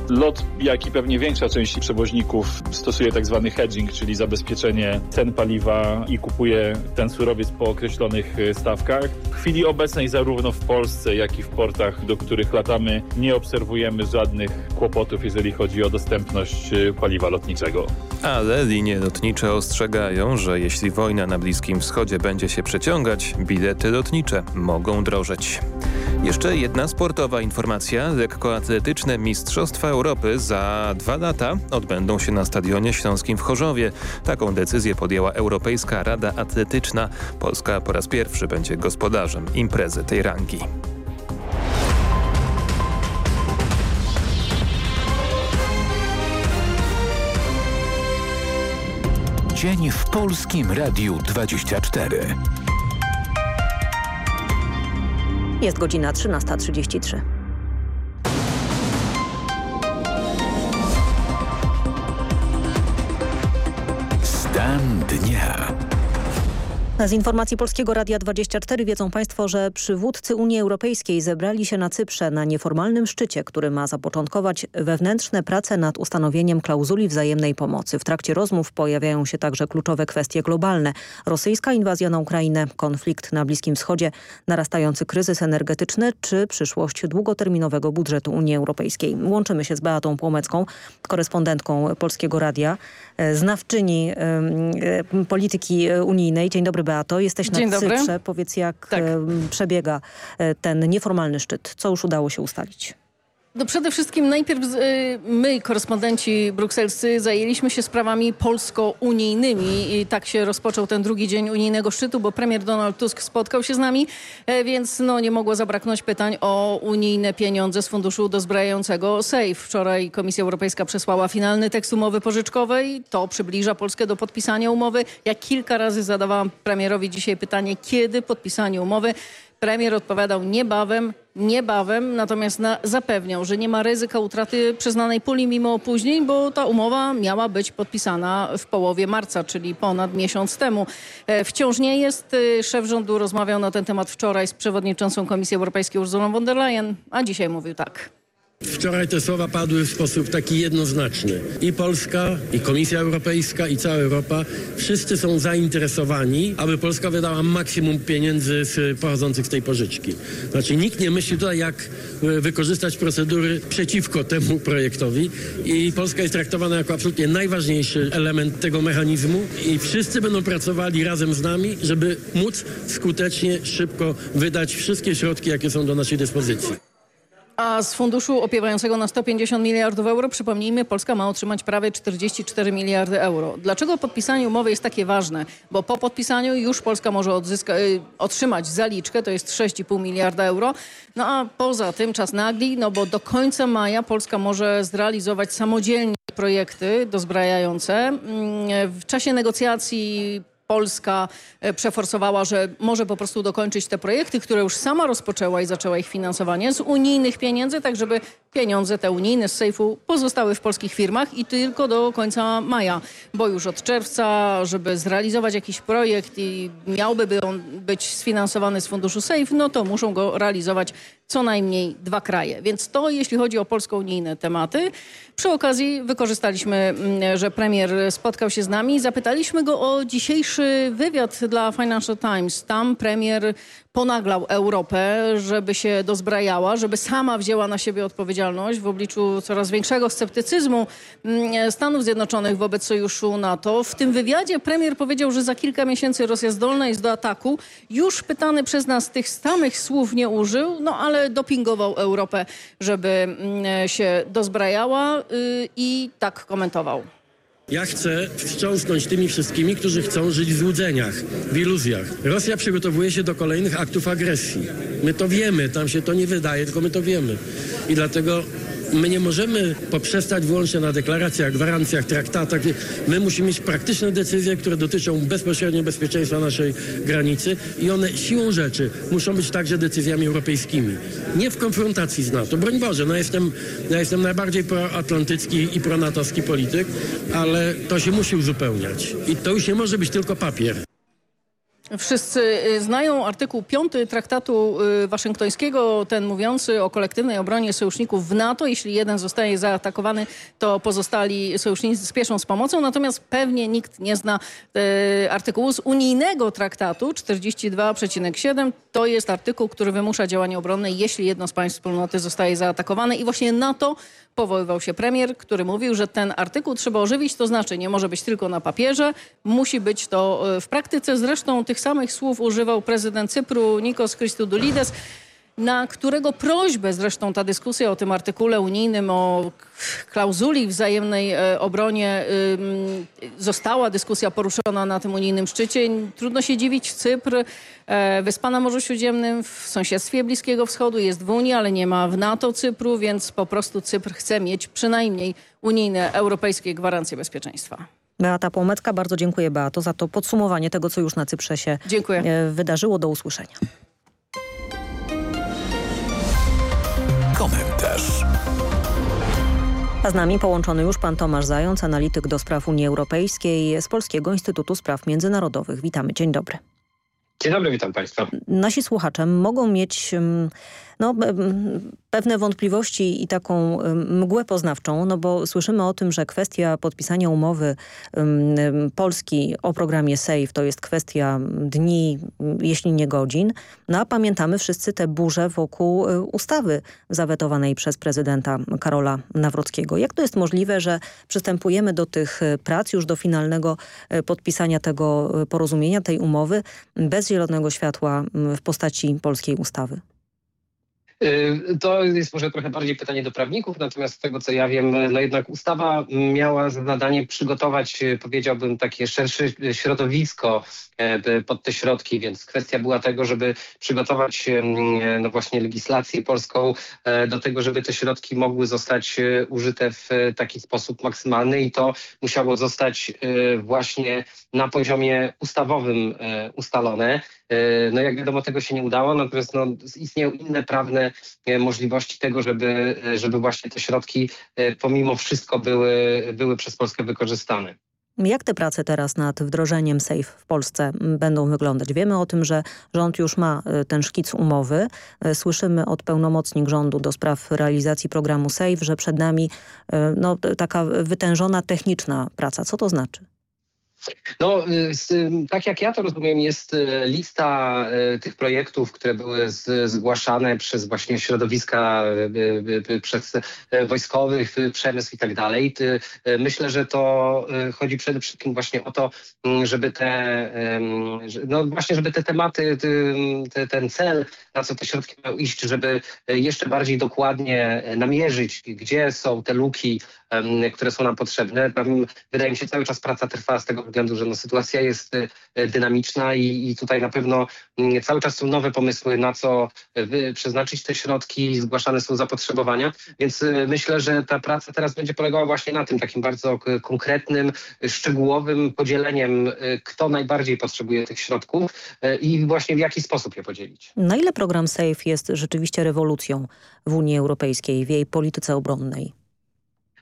LOT, jak i pewnie większa część przewoźników stosuje tak zwany hedging, czyli zabezpieczenie cen paliwa i kupuje ten surowiec po określonych e, W chwili obecnej zarówno w Polsce, jak i w portach, do których latamy, nie obserwujemy żadnych kłopotów, jeżeli chodzi o dostępność e, paliwa lotniczego. Ale linie lotnicze ostrzegają, że jeśli wojna na Bliskim Wschodzie będzie się przeciągać, bilety lotnicze mogą drożeć. Jeszcze jedna sportowa informacja. Lekkoatletyczne Mistrzostwa Europy za dwa lata odbędą się na Stadionie Śląskim w Chorzowie. Taką decyzję podjęła Europejska Rada Atletyczna. Polska po raz pierwszy będzie gospodarzem imprezy tej rangi. Dzień w Polskim Radiu 24. Jest godzina 13.33. Stan dnia. Z informacji Polskiego Radia 24 wiedzą Państwo, że przywódcy Unii Europejskiej zebrali się na Cyprze na nieformalnym szczycie, który ma zapoczątkować wewnętrzne prace nad ustanowieniem klauzuli wzajemnej pomocy. W trakcie rozmów pojawiają się także kluczowe kwestie globalne. Rosyjska inwazja na Ukrainę, konflikt na Bliskim Wschodzie, narastający kryzys energetyczny czy przyszłość długoterminowego budżetu Unii Europejskiej. Łączymy się z Beatą Płomecką, korespondentką Polskiego Radia, znawczyni y, polityki unijnej. Dzień dobry Beato, jesteś na Dzień Cyprze. dobry. Powiedz jak Tak. przebiega e, ten nieformalny szczyt. Co już udało się ustalić? No przede wszystkim najpierw y, my, korespondenci brukselscy, zajęliśmy się sprawami polsko-unijnymi i tak się rozpoczął ten drugi dzień unijnego szczytu, bo premier Donald Tusk spotkał się z nami, e, więc no, nie mogło zabraknąć pytań o unijne pieniądze z funduszu dozbrajającego SAFE. Wczoraj Komisja Europejska przesłała finalny tekst umowy pożyczkowej. To przybliża Polskę do podpisania umowy. Ja kilka razy zadawałam premierowi dzisiaj pytanie, kiedy podpisanie umowy. Premier odpowiadał niebawem, niebawem, natomiast na, zapewniał, że nie ma ryzyka utraty przyznanej puli mimo opóźnień, bo ta umowa miała być podpisana w połowie marca, czyli ponad miesiąc temu. E, wciąż nie jest. E, szef rządu rozmawiał na ten temat wczoraj z przewodniczącą Komisji Europejskiej Urzulą von der Leyen, a dzisiaj mówił tak. Wczoraj te słowa padły w sposób taki jednoznaczny. I Polska, i Komisja Europejska, i cała Europa, wszyscy są zainteresowani, aby Polska wydała maksimum pieniędzy z, pochodzących z tej pożyczki. Znaczy nikt nie myśli tutaj, jak e, wykorzystać procedury przeciwko temu projektowi i Polska jest traktowana jako absolutnie najważniejszy element tego mechanizmu i wszyscy będą pracowali razem z nami, żeby móc skutecznie, szybko wydać wszystkie środki, jakie są do naszej dyspozycji. A z funduszu opiewającego na 150 miliardów euro, przypomnijmy, Polska ma otrzymać prawie 44 miliardy euro. Dlaczego podpisanie umowy jest takie ważne? Bo po podpisaniu już Polska może odzyska, y, otrzymać zaliczkę, to jest 6,5 miliarda euro. No a poza tym czas nagli, no bo do końca maja Polska może zrealizować samodzielnie projekty dozbrajające. Mm, w czasie negocjacji Polska e, przeforsowała, że może po prostu dokończyć te projekty, które już sama rozpoczęła i zaczęła ich finansowanie z unijnych pieniędzy, tak żeby pieniądze te unijne z sejfu pozostały w polskich firmach i tylko do końca maja, bo już od czerwca, żeby zrealizować jakiś projekt i miałby on być sfinansowany z funduszu SAFE, no to muszą go realizować co najmniej dwa kraje. Więc to jeśli chodzi o polsko-unijne tematy. Przy okazji wykorzystaliśmy, mm, że premier spotkał się z nami. Zapytaliśmy go o dzisiejszy wywiad dla Financial Times. Tam premier ponaglał Europę, żeby się dozbrajała, żeby sama wzięła na siebie odpowiedzialność w obliczu coraz większego sceptycyzmu mm, Stanów Zjednoczonych wobec sojuszu NATO. W tym wywiadzie premier powiedział, że za kilka miesięcy Rosja zdolna jest do ataku. Już pytany przez nas tych samych słów nie użył, no ale dopingował Europę, żeby mm, się dozbrajała y, i tak komentował. Ja chcę wstrząsnąć tymi wszystkimi, którzy chcą żyć w złudzeniach, w iluzjach. Rosja przygotowuje się do kolejnych aktów agresji. My to wiemy, tam się to nie wydaje, tylko my to wiemy. I dlatego My nie możemy poprzestać wyłącznie na deklaracjach, gwarancjach, traktatach. My musimy mieć praktyczne decyzje, które dotyczą bezpośrednio bezpieczeństwa naszej granicy i one siłą rzeczy muszą być także decyzjami europejskimi. Nie w konfrontacji z NATO. Broń Boże, no jestem, ja jestem najbardziej proatlantycki i pronatowski polityk, ale to się musi uzupełniać. I to już nie może być tylko papier. Wszyscy y, znają artykuł 5 traktatu y, waszyngtońskiego, ten mówiący o kolektywnej obronie sojuszników w NATO. Jeśli jeden zostaje zaatakowany, to pozostali sojusznicy spieszą z pomocą. Natomiast pewnie nikt nie zna y, artykułu z unijnego traktatu 42,7. To jest artykuł, który wymusza działanie obronne, jeśli jedno z państw wspólnoty zostaje zaatakowane. I właśnie NATO powoływał się premier, który mówił, że ten artykuł trzeba ożywić, to znaczy nie może być tylko na papierze, musi być to w praktyce. Zresztą tych samych słów używał prezydent Cypru Nikos Christodoulides na którego prośbę zresztą ta dyskusja o tym artykule unijnym, o klauzuli wzajemnej e, obronie została dyskusja poruszona na tym unijnym szczycie. Trudno się dziwić, Cypr, e, wyspa na Morzu Śródziemnym w sąsiedztwie Bliskiego Wschodu jest w Unii, ale nie ma w NATO Cypru, więc po prostu Cypr chce mieć przynajmniej unijne, europejskie gwarancje bezpieczeństwa. Beata Płomecka, bardzo dziękuję Beato za to podsumowanie tego, co już na Cyprze się dziękuję. E, wydarzyło. Do usłyszenia. A z nami połączony już pan Tomasz Zając, analityk do spraw Unii Europejskiej z Polskiego Instytutu Spraw Międzynarodowych. Witamy, dzień dobry. Dzień dobry, witam państwa. Nasi słuchacze mogą mieć no, pewne wątpliwości i taką mgłę poznawczą, no bo słyszymy o tym, że kwestia podpisania umowy Polski o programie SAFE to jest kwestia dni, jeśli nie godzin. No a pamiętamy wszyscy te burze wokół y, ustawy zawetowanej przez prezydenta Karola Nawrockiego. Jak to jest możliwe, że przystępujemy do tych y, prac, już do finalnego y, podpisania tego porozumienia, tej umowy bez zielonego światła w postaci polskiej ustawy? Y, to jest może trochę bardziej pytanie do prawników, natomiast z tego co ja wiem, no jednak ustawa miała za zadanie przygotować, y, powiedziałbym, takie szersze środowisko e, pod te środki, więc kwestia była tego, żeby przygotować no właśnie legislację polską e, do tego, żeby te środki mogły zostać e, użyte w taki sposób maksymalny i to musiało zostać właśnie na poziomie ustawowym ustalone. No jak wiadomo tego się nie udało, natomiast no, istnieją inne prawne realne możliwości tego, żeby, żeby właśnie te środki pomimo wszystko były, były przez Polskę wykorzystane. Jak te prace teraz nad wdrożeniem SAFE w Polsce będą wyglądać? Wiemy o tym, że rząd już ma ten szkic umowy. Słyszymy od pełnomocnik rządu do spraw realizacji programu SAFE, że przed nami no, taka wytężona techniczna praca. Co to znaczy? No, y, tak jak ja to rozumiem, jest y, lista y, tych projektów, które były zgłaszane przez właśnie środowiska, przez wojskowych, przemysł i tak dalej. Myślę, że to chodzi przede wszystkim właśnie o to, żeby te, no właśnie, żeby te tematy, ten cel, na co te środki mają iść, żeby jeszcze bardziej dokładnie namierzyć, gdzie są te luki, które są nam potrzebne. Wydaje mi się, cały czas praca trwa z tego względu, że no, sytuacja jest e, dynamiczna i, i tutaj na pewno mm, cały czas są nowe pomysły, na co przeznaczyć te środki, zgłaszane są zapotrzebowania, więc e, myślę, że ta praca teraz będzie polegała właśnie na tym takim bardzo konkretnym, szczegółowym podzieleniem, e, kto najbardziej potrzebuje tych środków i właśnie w jaki sposób je podzielić. Na ile program SAFE jest rzeczywiście rewolucją w Unii Europejskiej, w jej polityce obronnej?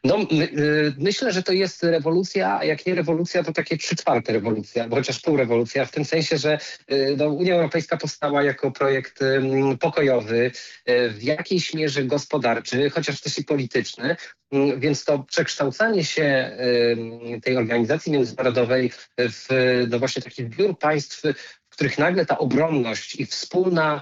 No, my, y, myślę, że to jest rewolucja, a jak nie rewolucja, to takie trzy czwarte rewolucja, bo chociaż pół rewolucja, w tym sensie, że y, no, Unia Europejska powstała jako projekt pokojowy, y, w jakiejś mierze gospodarczy, chociaż też i polityczny, więc to przekształcanie się tej organizacji międzynarodowej w no właśnie taki zbiór państw, w których nagle ta obronność i wspólna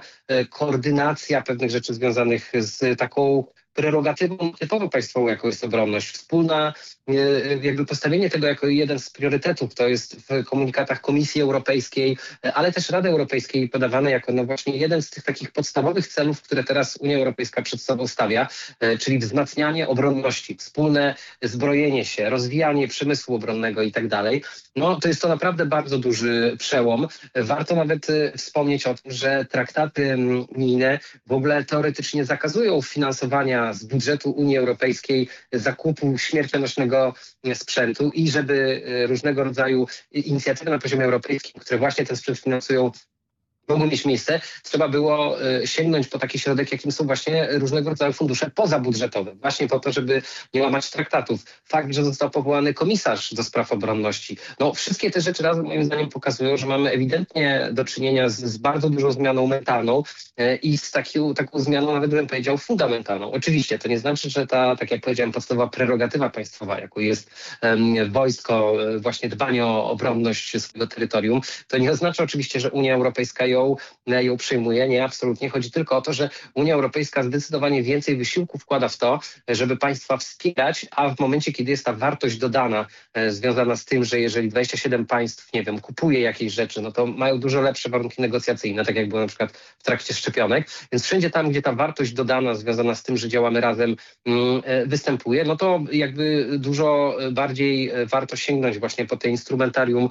koordynacja pewnych rzeczy związanych z taką prerogatywą typowo państwową, jaką jest obronność. Wspólna, e, jakby postawienie tego jako jeden z priorytetów, to jest w komunikatach Komisji Europejskiej, e, ale też Rady Europejskiej podawane jako no właśnie jeden z tych takich podstawowych celów, które teraz Unia Europejska przed sobą stawia, e, czyli wzmacnianie obronności, wspólne zbrojenie się, rozwijanie przemysłu obronnego i tak dalej. No to jest to naprawdę bardzo duży przełom. Warto nawet wspomnieć o tym, że traktaty unijne w ogóle teoretycznie zakazują finansowania z budżetu Unii Europejskiej zakupu śmiercionośnego sprzętu i żeby e, różnego rodzaju inicjatywy na poziomie europejskim, które właśnie ten sprzęt finansują, mogły mieć miejsce, trzeba było e, sięgnąć po taki środek, jakim są właśnie różnego rodzaju fundusze pozabudżetowe, właśnie po to, żeby nie łamać traktatów. Fakt, że został powołany komisarz do spraw obronności. No, wszystkie te rzeczy razem moim zdaniem pokazują, że mamy ewidentnie do czynienia z, z bardzo dużą zmianą mentalną e, i z taką, taką zmianą nawet bym powiedział fundamentalną. Oczywiście to nie znaczy, że ta, tak jak powiedziałem, podstawowa prerogatywa państwowa, jaką jest um, wojsko, e, właśnie dbanie o obronność swojego terytorium, to nie oznacza oczywiście, że Unia Europejska ją ją, ją przyjmuje. Nie, absolutnie. Chodzi tylko o to, że Unia Europejska zdecydowanie więcej wysiłku wkłada w to, żeby państwa wspierać, a w momencie, kiedy jest ta wartość dodana e, związana z tym, że jeżeli 27 państw, nie wiem, kupuje jakieś rzeczy, no to mają dużo lepsze warunki negocjacyjne, tak jak było na przykład w trakcie szczepionek. Więc wszędzie tam, gdzie ta wartość dodana związana z tym, że działamy razem mm, e, występuje, no to jakby dużo bardziej e, warto sięgnąć właśnie po te instrumentarium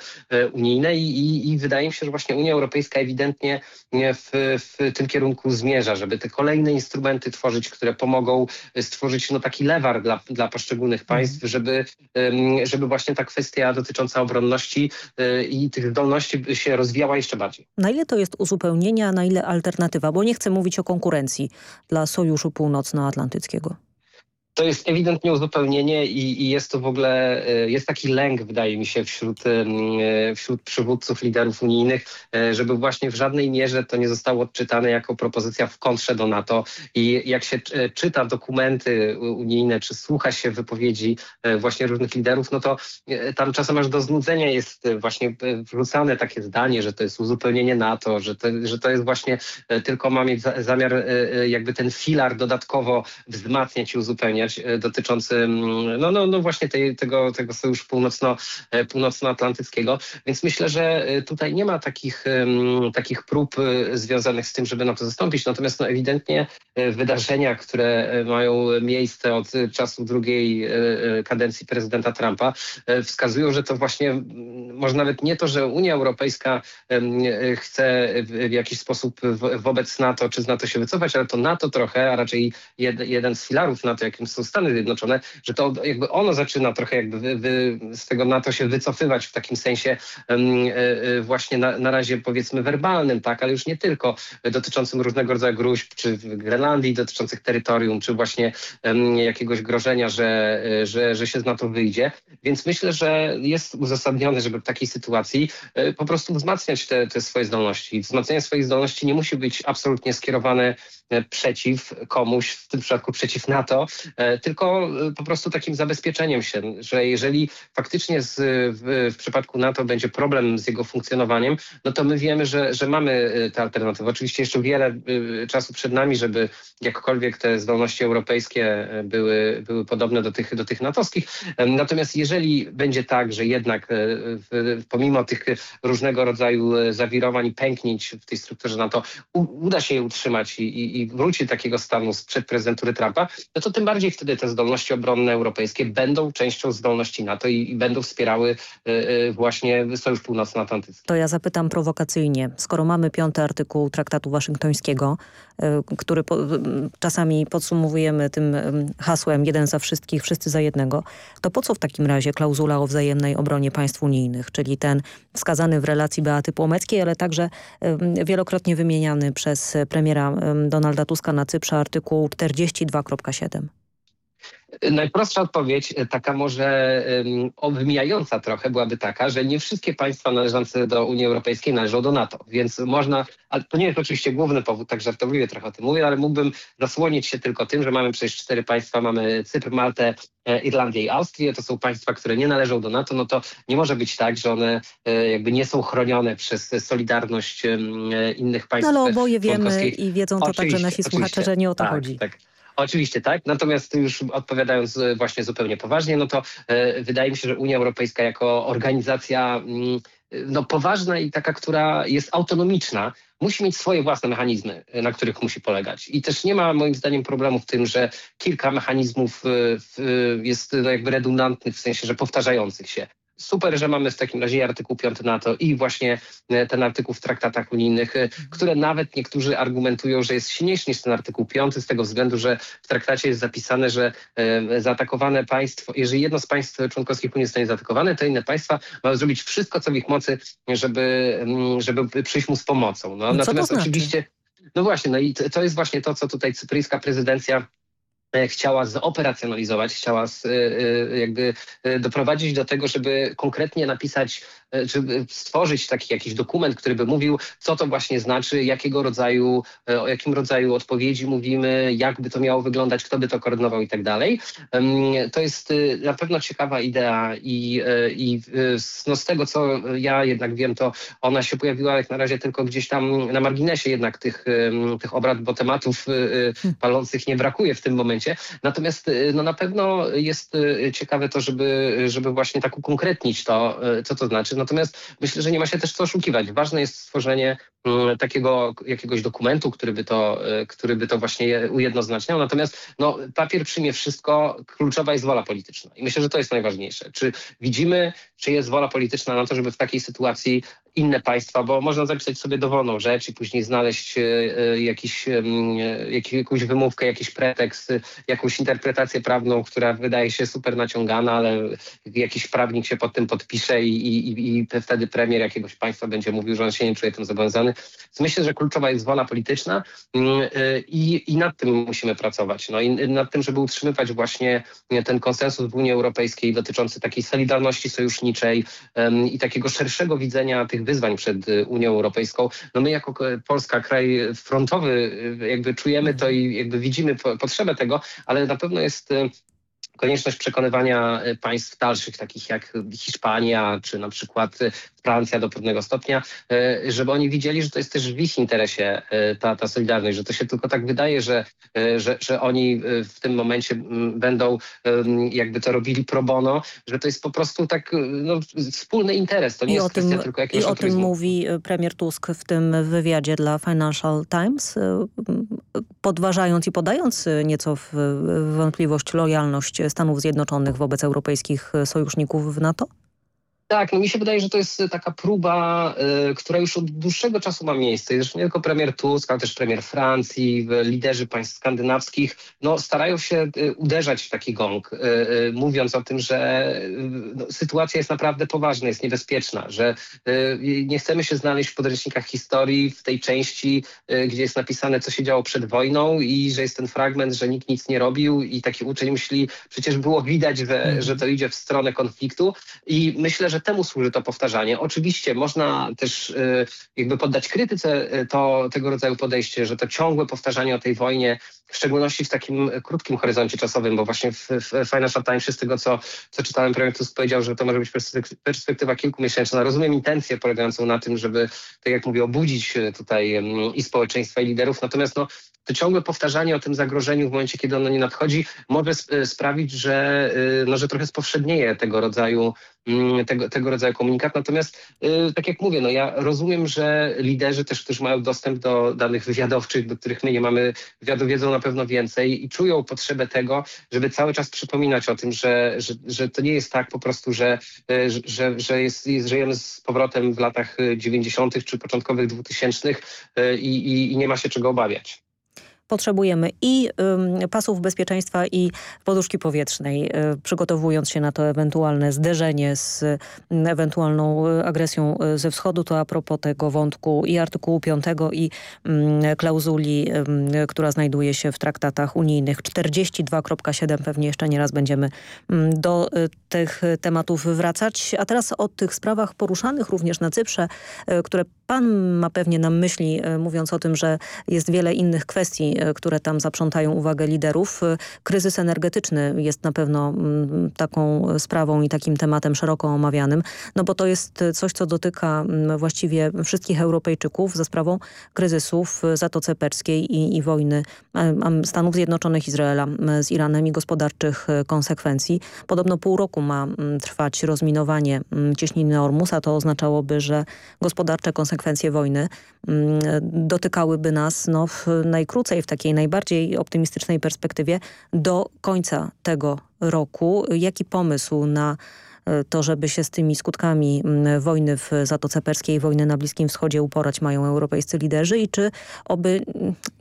unijne i, i, i wydaje mi się, że właśnie Unia Europejska ewidentnie ewidentnie w, w tym kierunku zmierza, żeby te kolejne instrumenty tworzyć, które pomogą stworzyć no, taki lewar dla, dla poszczególnych mhm. państw, żeby, żeby właśnie ta kwestia dotycząca obronności y, i tych zdolności się rozwijała jeszcze bardziej. Na ile to jest uzupełnienie, a na ile alternatywa? Bo nie chcę mówić o konkurencji dla Sojuszu Północnoatlantyckiego to jest ewidentnie uzupełnienie i, i, jest to w ogóle, e, jest taki lęk, wydaje mi się, wśród, e, wśród przywódców, liderów unijnych, e, żeby właśnie w żadnej mierze to nie zostało odczytane jako propozycja w kontrze do NATO. I jak się czyta dokumenty unijne, czy słucha się wypowiedzi właśnie różnych liderów, no to tam czasem aż do znudzenia jest właśnie wrzucane takie zdanie, że to jest uzupełnienie NATO, że to, że to jest właśnie tylko ma mieć zamiar jakby ten filar dodatkowo wzmacniać i uzupełniać E, dotyczący mm, no, no, no właśnie tej, tego, tego sojuszu północno, e, północnoatlantyckiego. Więc myślę, że e, tutaj nie ma takich, takich prób związanych z tym, żeby na to zastąpić. Natomiast no, ewidentnie wydarzenia, które mają miejsce od czasu drugiej kadencji prezydenta Trumpa wskazują, że to właśnie może nawet nie to, że Unia Europejska chce w jakiś sposób wobec NATO czy z NATO się wycofać, ale to NATO trochę, a raczej jeden z filarów NATO, jakim są Stany Zjednoczone, że to jakby ono zaczyna trochę jakby wy, wy, z tego NATO się wycofywać w takim sensie właśnie na, na razie powiedzmy werbalnym, tak, ale już nie tylko dotyczącym różnego rodzaju gruźb, czy w Grenlandii dotyczących terytorium, czy właśnie jakiegoś grożenia, że, że, że się z NATO wyjdzie. Więc myślę, że jest uzasadnione, żeby w takiej sytuacji po prostu wzmacniać te, te swoje zdolności. Wzmacnianie swoich zdolności nie musi być absolutnie skierowane E, przeciw komuś, w tym przypadku przeciw NATO, e, tylko e, po prostu takim zabezpieczeniem się, że jeżeli faktycznie z, w, w, przypadku NATO będzie problem z jego funkcjonowaniem, no to my wiemy, że, że mamy te alternatywy. Oczywiście jeszcze wiele czasu przed nami, żeby jakkolwiek te zdolności europejskie były, były podobne do tych, do tych natowskich. Natomiast jeżeli będzie tak, że jednak pomimo tych różnego rodzaju zawirowań i pęknięć w tej strukturze NATO uda się je utrzymać i, i i wróci do takiego stanu sprzed prezydentury Trumpa, no to tym bardziej wtedy te zdolności obronne europejskie będą częścią zdolności NATO i, i będą wspierały y, y, właśnie Sojusz Północnoatlantycki. To ja zapytam prowokacyjnie. Skoro mamy piąty artykuł Traktatu Waszyngtońskiego, y, który po, czasami podsumowujemy tym hasłem jeden za wszystkich, wszyscy za jednego, to po co w takim razie klauzula o wzajemnej obronie państw unijnych, czyli ten wskazany w relacji Beaty Płomeckiej, ale także wielokrotnie wymieniany przez premiera Donalda Tuska na Cyprze artykuł 42.7? Najprostsza odpowiedź, e, taka może obmijająca trochę, byłaby taka, że nie wszystkie państwa należące do Unii Europejskiej należą do NATO, więc można, ale to nie jest oczywiście główny powód, tak żartobliwie trochę o tym mówię, ale mógłbym zasłonić się tylko tym, że mamy przecież cztery państwa, mamy Cypr, Maltę, e, Irlandię i Austrię, to są państwa, które nie należą do NATO, no to nie może być tak, że one e, jakby nie są chronione przez solidarność innych państw. No ale oboje wiemy i wiedzą to oczywiście, także nasi słuchacze, że nie o to tak, chodzi. Tak. Oczywiście tak, natomiast już odpowiadając e, właśnie zupełnie poważnie, no to e, wydaje mi się, że Unia Europejska jako organizacja mm, no, poważna i taka, która jest autonomiczna, musi mieć swoje własne mechanizmy, e, na których musi polegać. I też nie ma moim zdaniem problemu w tym, że kilka mechanizmów jest no, jakby redundantnych, w sensie, że powtarzających się super, że mamy w takim razie artykuł 5 NATO i właśnie e, ten artykuł w traktatach unijnych, e, które nawet niektórzy argumentują, że jest silniejszy niż ten artykuł 5 z tego względu, że w traktacie jest zapisane, że e, zaatakowane państwo, jeżeli jedno z państw członkowskich Unii zostanie zaatakowane, to inne państwa mają zrobić wszystko, co w ich mocy, żeby, mm, żeby przyjść mu z pomocą. No, no natomiast znaczy? oczywiście no właśnie, no i to jest właśnie to, co tutaj cypryjska prezydencja chciała zoperacjonalizować, chciała z, e, e, jakby doprowadzić do tego, żeby konkretnie napisać czy stworzyć taki jakiś dokument, który by mówił, co to właśnie znaczy, jakiego rodzaju, o jakim rodzaju odpowiedzi mówimy, jak by to miało wyglądać, kto by to koordynował i tak dalej. To jest na pewno ciekawa idea i, i no z tego, co ja jednak wiem, to ona się pojawiła jak na razie tylko gdzieś tam na marginesie jednak tych, tych obrad, bo tematów palących nie brakuje w tym momencie. Natomiast no, na pewno jest ciekawe to, żeby, żeby właśnie tak ukonkretnić to, co to znaczy. Natomiast myślę, że nie ma się też co oszukiwać. Ważne jest stworzenie takiego jakiegoś dokumentu, który by to, który by to właśnie ujednoznaczniał. Natomiast no, papier przyjmie wszystko, kluczowa jest wola polityczna. I myślę, że to jest najważniejsze. Czy widzimy, czy jest wola polityczna na to, żeby w takiej sytuacji inne państwa, bo można zapisać sobie dowolną rzecz i później znaleźć e, jakiś, jakąś wymówkę, jakiś pretekst, jakąś interpretację prawną, która wydaje się super naciągana, ale jakiś prawnik się pod tym podpisze i, i, i wtedy premier jakiegoś państwa będzie mówił, że on się nie czuje tym zobowiązany. Więc myślę, że kluczowa jest wola polityczna mm, e, i, i nad tym musimy pracować. No i nad tym, żeby utrzymywać właśnie ten konsensus w Unii Europejskiej dotyczący takiej solidarności sojuszniczej i takiego szerszego widzenia tych wyzwań przed y, Unią Europejską. No my jako Polska, kraj frontowy, y, jakby czujemy to i jakby widzimy potrzebę tego, ale na pewno jest y, konieczność przekonywania państw dalszych, takich jak Hiszpania, czy na przykład Francja do pewnego stopnia, e, żeby oni widzieli, że to jest też w ich interesie e, ta, ta solidarność, że to się tylko tak wydaje, że, e, że, że oni w tym momencie będą jakby to robili pro bono, że to jest po prostu tak no, wspólny interes, to nie I jest kwestia tym, tylko jakiegoś I o tym mówi premier Tusk w tym wywiadzie dla Financial Times, podważając i podając nieco w wątpliwość lojalność Stanów Zjednoczonych wobec europejskich sojuszników w NATO? Tak, no mi się wydaje, że to jest taka próba, y, która już od dłuższego czasu ma miejsce. Zresztą nie tylko premier Tusk, ale też premier Francji, liderzy państw skandynawskich, no, starają się y, uderzać w taki gong, y, y mówiąc o tym, że y, no, sytuacja jest naprawdę poważna, jest niebezpieczna, że y, nie chcemy się znaleźć w podręcznikach historii w tej części, gdzie jest napisane, co się działo przed wojną i że jest ten fragment, że nikt nic nie robił i taki uczeń myśli, przecież było widać, że, mhm. że to idzie w stronę konfliktu i myślę, że że temu służy to powtarzanie. Oczywiście można też y, jakby poddać krytyce y, to, tego rodzaju podejście, że to ciągłe powtarzanie o tej wojnie, w szczególności w takim krótkim horyzoncie czasowym, bo właśnie w, w Financial Times z tego, co, co czytałem, premier Tusk powiedział, że to może być perspektywa kilkumiesięczna. Rozumiem intencję polegającą na tym, żeby, tak jak mówię, obudzić y, tutaj i społeczeństwa i liderów, natomiast no, to ciągłe powtarzanie o tym zagrożeniu w momencie, kiedy ono nie nadchodzi, może sprawić, że, no, że trochę spowszednieje tego rodzaju tego, tego rodzaju komunikat. Natomiast y, tak jak mówię, no ja rozumiem, że liderzy też, którzy mają dostęp do danych wywiadowczych, do których my nie mamy wywiadu, wiedzą na pewno więcej i czują potrzebę tego, żeby cały czas przypominać o tym, że, że, że to nie jest tak po prostu, że, y, że, że jest, jest, żyjemy z powrotem w latach 90. czy początkowych 2000 y, i, i, i nie ma się czego obawiać potrzebujemy i pasów bezpieczeństwa i poduszki powietrznej, y, przygotowując się na to ewentualne zderzenie z ewentualną y, agresją y, ze wschodu. To a propos tego wątku i artykułu 5 i klauzuli, która znajduje się w traktatach unijnych 42.7. Pewnie jeszcze nieraz będziemy do tych tematów wracać. A teraz o tych sprawach poruszanych również na Cyprze, które pan ma pewnie na myśli, mówiąc o tym, że jest wiele innych kwestii, które tam zaprzątają uwagę liderów. E, kryzys energetyczny jest na pewno mm, taką sprawą i takim tematem szeroko omawianym, no bo to jest coś, co dotyka mm, właściwie wszystkich Europejczyków za sprawą kryzysów Zatoce Perskiej i, i wojny Stanów Zjednoczonych, Izraela z Iranem i gospodarczych e, konsekwencji. Podobno pół roku ma trwać rozminowanie cieśniny Ormus, a to oznaczałoby, że gospodarcze konsekwencje wojny dotykałyby nas no, w najkrócej w takiej najbardziej optymistycznej perspektywie do końca tego roku. Jaki pomysł na e, to, żeby się z tymi skutkami wojny w Zatoce Perskiej, wojny na Bliskim Wschodzie uporać mają europejscy liderzy i czy oby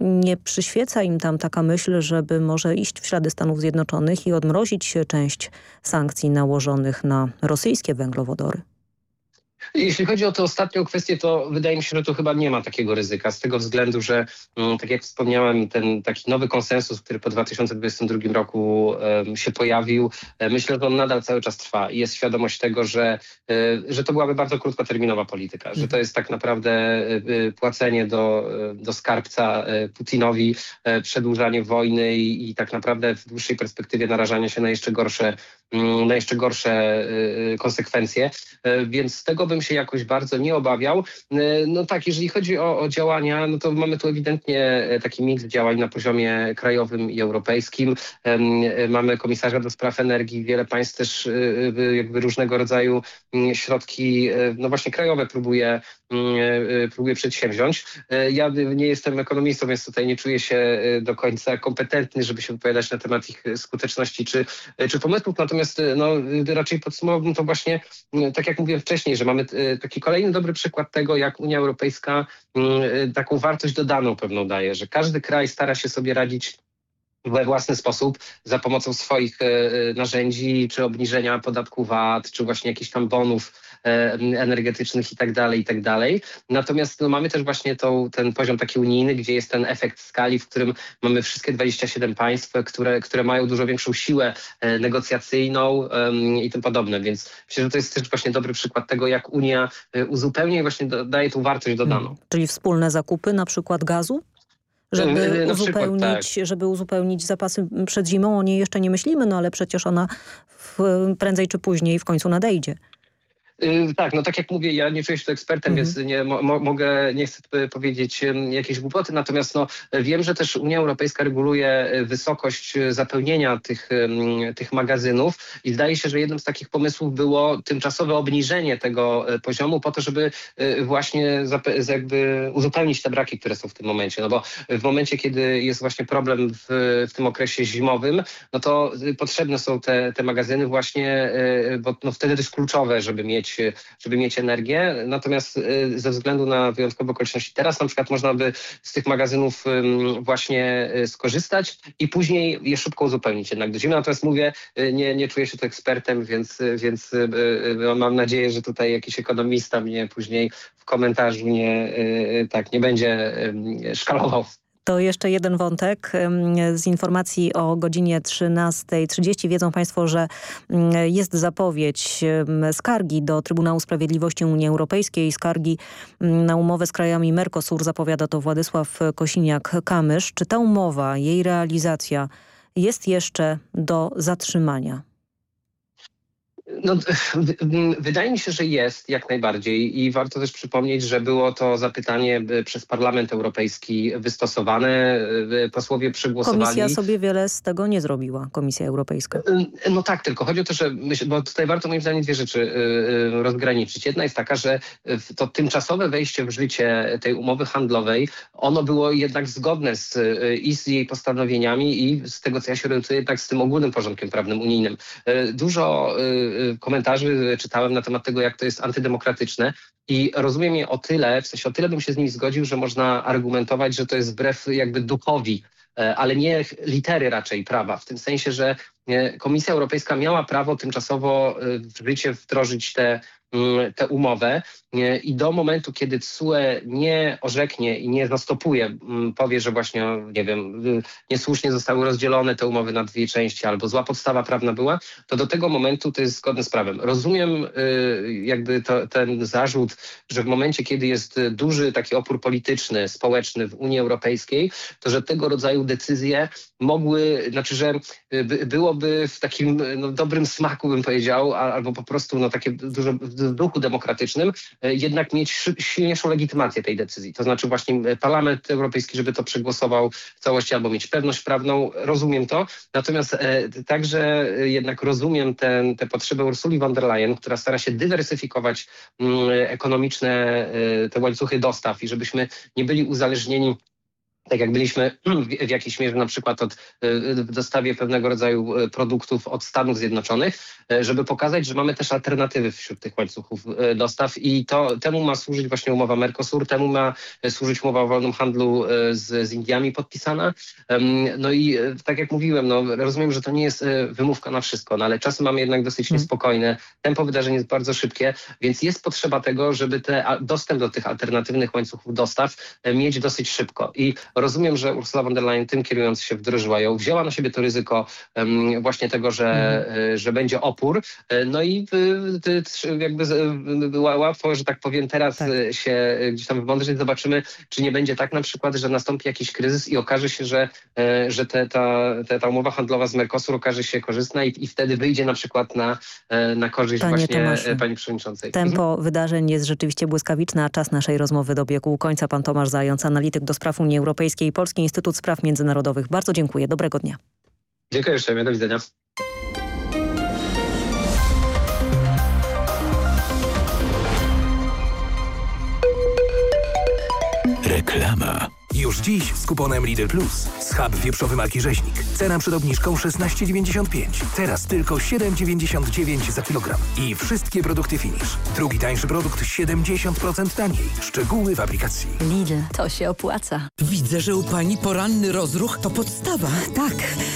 nie przyświeca im tam taka myśl, żeby może iść w ślady Stanów Zjednoczonych i odmrozić część sankcji nałożonych na rosyjskie węglowodory? Jeśli chodzi o tę ostatnią kwestię, to wydaje mi się, że tu chyba nie ma takiego ryzyka z tego względu, że mm, tak jak wspomniałem, ten taki nowy konsensus, który po 2022 roku się pojawił, e, myślę, że on nadal cały czas trwa i jest świadomość tego, że, e, że to byłaby bardzo krótkoterminowa polityka, że to jest tak naprawdę e, płacenie do, do skarbca Putinowi, przedłużanie wojny i, i tak naprawdę w dłuższej perspektywie narażanie się na jeszcze gorsze, mm, na jeszcze gorsze konsekwencje. Więc z tego bym się jakoś bardzo nie obawiał. E, no tak, jeżeli chodzi o, o działania, no to mamy tu ewidentnie e, taki miks działań na poziomie krajowym i europejskim. E, mamy komisarza do spraw energii, wiele państw też jakby różnego rodzaju mm, środki, no właśnie krajowe próbuje, próbuje przedsięwziąć. Ja nie jestem ekonomistą, więc tutaj nie czuję się do końca kompetentny, żeby się wypowiadać na temat ich skuteczności czy, czy pomysłów, natomiast no, raczej podsumowałbym to właśnie, tak jak mówiłem wcześniej, że mamy e, taki kolejny dobry przykład tego, jak Unia Europejska mm, e, taką wartość dodaną pewną daje, że każdy kraj stara się sobie radzić we własny sposób za pomocą swoich e, narzędzi, czy obniżenia podatku VAT, czy właśnie jakichś tam bonów E, energetycznych i tak dalej, i tak dalej. Natomiast no, mamy też właśnie tą, ten poziom taki unijny, gdzie jest ten efekt skali, w którym mamy wszystkie 27 państw, które, które mają dużo większą siłę e, negocjacyjną i tym podobne. Więc myślę, że to jest też właśnie dobry przykład tego, jak Unia e, uzupełnia i właśnie daje tą wartość dodaną. Hmm. Czyli wspólne zakupy na przykład gazu? żeby uzupełnić, przykład, tak. żeby uzupełnić zapasy przed zimą. O niej jeszcze nie myślimy, no ale przecież ona w, prędzej czy później w końcu nadejdzie. Y, tak, no tak jak mówię, ja nie czuję się tu ekspertem, mhm. więc nie mo mogę, nie chcę powiedzieć jakieś głupoty, natomiast no, wiem, że też Unia Europejska reguluje y, wysokość y, zapełnienia tych, tych magazynów i zdaje się, że jednym z takich pomysłów było tymczasowe obniżenie tego poziomu po to, żeby właśnie jakby uzupełnić te braki, które są w tym momencie. No bo w momencie, kiedy jest właśnie problem w, w tym okresie zimowym, no to potrzebne są te, te magazyny właśnie, bo no wtedy to jest kluczowe, żeby mieć żeby mieć energię. Natomiast ze względu na wyjątkowe okoliczności teraz na przykład można by z tych magazynów właśnie skorzystać i później je szybko uzupełnić jednak do zimy. Natomiast mówię, nie, nie czuję się tu ekspertem, więc, więc mam nadzieję, że tutaj jakiś ekonomista mnie później w komentarzu nie, tak, nie będzie szkalował. To jeszcze jeden wątek z informacji o godzinie 13.30. Wiedzą Państwo, że jest zapowiedź skargi do Trybunału Sprawiedliwości Unii Europejskiej, skargi na umowę z krajami Mercosur. Zapowiada to Władysław Kosiniak-Kamysz. Czy ta umowa, jej realizacja jest jeszcze do zatrzymania? No, wydaje mi się, że jest jak najbardziej i warto też przypomnieć, że było to zapytanie przez Parlament Europejski wystosowane. E, posłowie przegłosowali. Komisja sobie wiele z tego nie zrobiła, Komisja Europejska. E, no tak, tylko chodzi o to, że bo tutaj warto moim zdaniem dwie rzeczy rozgraniczyć. Jedna jest taka, że to tymczasowe wejście w życie tej umowy handlowej, ono było jednak zgodne z, i z jej postanowieniami i z tego, co ja się orientuję, tak z tym ogólnym porządkiem prawnym unijnym. Dużo komentarzy czytałem na temat tego, jak to jest antydemokratyczne. I rozumiem je o tyle, w sensie o tyle bym się z nimi zgodził, że można argumentować, że to jest wbrew jakby duchowi e, ale nie litery raczej prawa, w tym sensie, że e, Komisja Europejska miała prawo tymczasowo e, w życie wdrożyć te tę umowę i do momentu, kiedy TSUE nie orzeknie i nie zastopuje, mm, powie, że właśnie, nie wiem, niesłusznie zostały rozdzielone te umowy na dwie części albo zła podstawa prawna była, to do tego momentu to jest zgodne z prawem. Rozumiem y, jakby to, ten zarzut, że w momencie, kiedy jest duży taki opór polityczny, społeczny w Unii Europejskiej, to że tego rodzaju decyzje mogły, znaczy, że y, byłoby w takim no, dobrym smaku, bym powiedział, albo po prostu no, takie dużo w duchu demokratycznym e, jednak mieć silniejszą legitymację tej decyzji. To znaczy właśnie e, Parlament Europejski, żeby to przegłosował w całości albo mieć pewność prawną, rozumiem to. Natomiast e, także jednak rozumiem ten, te potrzeby Ursuli von der Leyen, która stara się dywersyfikować mm, ekonomiczne te łańcuchy dostaw i żebyśmy nie byli uzależnieni tak jak byliśmy w jakiejś mierze na przykład od, w dostawie pewnego rodzaju produktów od Stanów Zjednoczonych, E, żeby pokazać, że mamy też alternatywy wśród tych łańcuchów dostaw i to temu ma służyć właśnie umowa Mercosur, temu ma służyć umowa o wolnym handlu z, z Indiami podpisana. No i tak jak mówiłem, no, rozumiem, że to nie jest wymówka na wszystko, no, ale czasy mamy jednak dosyć hmm. niespokojne, tempo wydarzeń jest bardzo szybkie, więc jest potrzeba tego, żeby te, dostęp do tych alternatywnych łańcuchów dostaw mieć dosyć szybko. I rozumiem, że Ursula von der Leyen tym kierując się wdrożyła ją, wzięła na siebie to ryzyko właśnie tego, że, hmm. że będzie opór. E, no i jakby łatwo, że tak powiem, teraz tak. E, się gdzieś tam wymądrzyć, zobaczymy, czy nie będzie tak na przykład, że nastąpi jakiś kryzys i okaże się, że, e, że te, ta, te, ta umowa handlowa z Mercosur okaże się korzystna i, i wtedy wyjdzie na przykład na, na korzyść Panie właśnie Tomaszu, pani przewodniczącej. Tempo mhm. wydarzeń jest rzeczywiście błyskawiczne, a czas naszej rozmowy dobiegł końca. Pan Tomasz Zając, analityk do spraw Unii Europejskiej i Polski Instytut Spraw Międzynarodowych. Bardzo dziękuję. Dobrego dnia. Dziękuję jeszcze. Do widzenia. Reklama. Już dziś z kuponem Lidl Plus. Schab wieprzowy marki Rzeźnik. Cena przed obniżką 16,95. Teraz tylko 7,99 za kilogram. I wszystkie produkty Finish. Drugi tańszy produkt 70% taniej. Szczegóły w aplikacji. Lidl, to się opłaca. Widzę, że u Pani poranny rozruch to podstawa. Tak,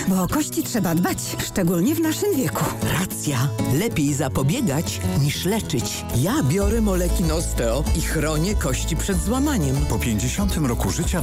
bo o kości trzeba dbać, szczególnie w naszym wieku. Racja. Lepiej zapobiegać niż leczyć. Ja biorę moleki Nosteo i chronię kości przed złamaniem. Po 50 roku życia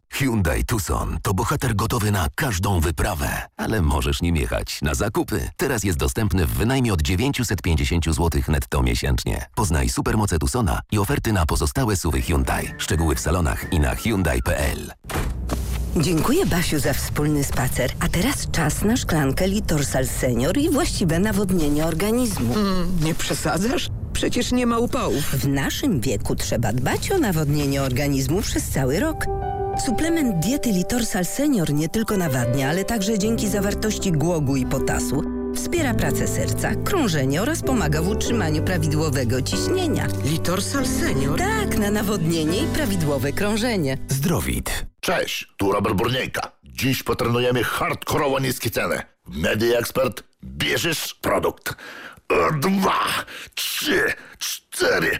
Hyundai Tucson to bohater gotowy na każdą wyprawę, ale możesz nim jechać na zakupy. Teraz jest dostępny w wynajmie od 950 zł netto miesięcznie. Poznaj supermoce Tucsona i oferty na pozostałe suwy Hyundai. Szczegóły w salonach i na Hyundai.pl. Dziękuję Basiu za wspólny spacer. A teraz czas na szklankę Litorsal Senior i właściwe nawodnienie organizmu. Mm, nie przesadzasz? Przecież nie ma upałów. W naszym wieku trzeba dbać o nawodnienie organizmu przez cały rok. Suplement diety Litorsal Senior nie tylko nawadnia, ale także dzięki zawartości głogu i potasu wspiera pracę serca, krążenie oraz pomaga w utrzymaniu prawidłowego ciśnienia. Litorsal Senior? Tak, na nawodnienie i prawidłowe krążenie. Zdrowit. Cześć, tu Robert Burniejka. Dziś potrenujemy hardkorowo niskie ceny. Media Expert bierzesz produkt. Dwa, trzy, cztery,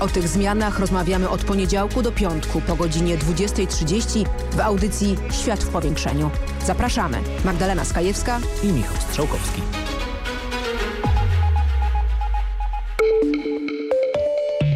O tych zmianach rozmawiamy od poniedziałku do piątku po godzinie 20.30 w audycji Świat w powiększeniu. Zapraszamy. Magdalena Skajewska i Michał Strzałkowski.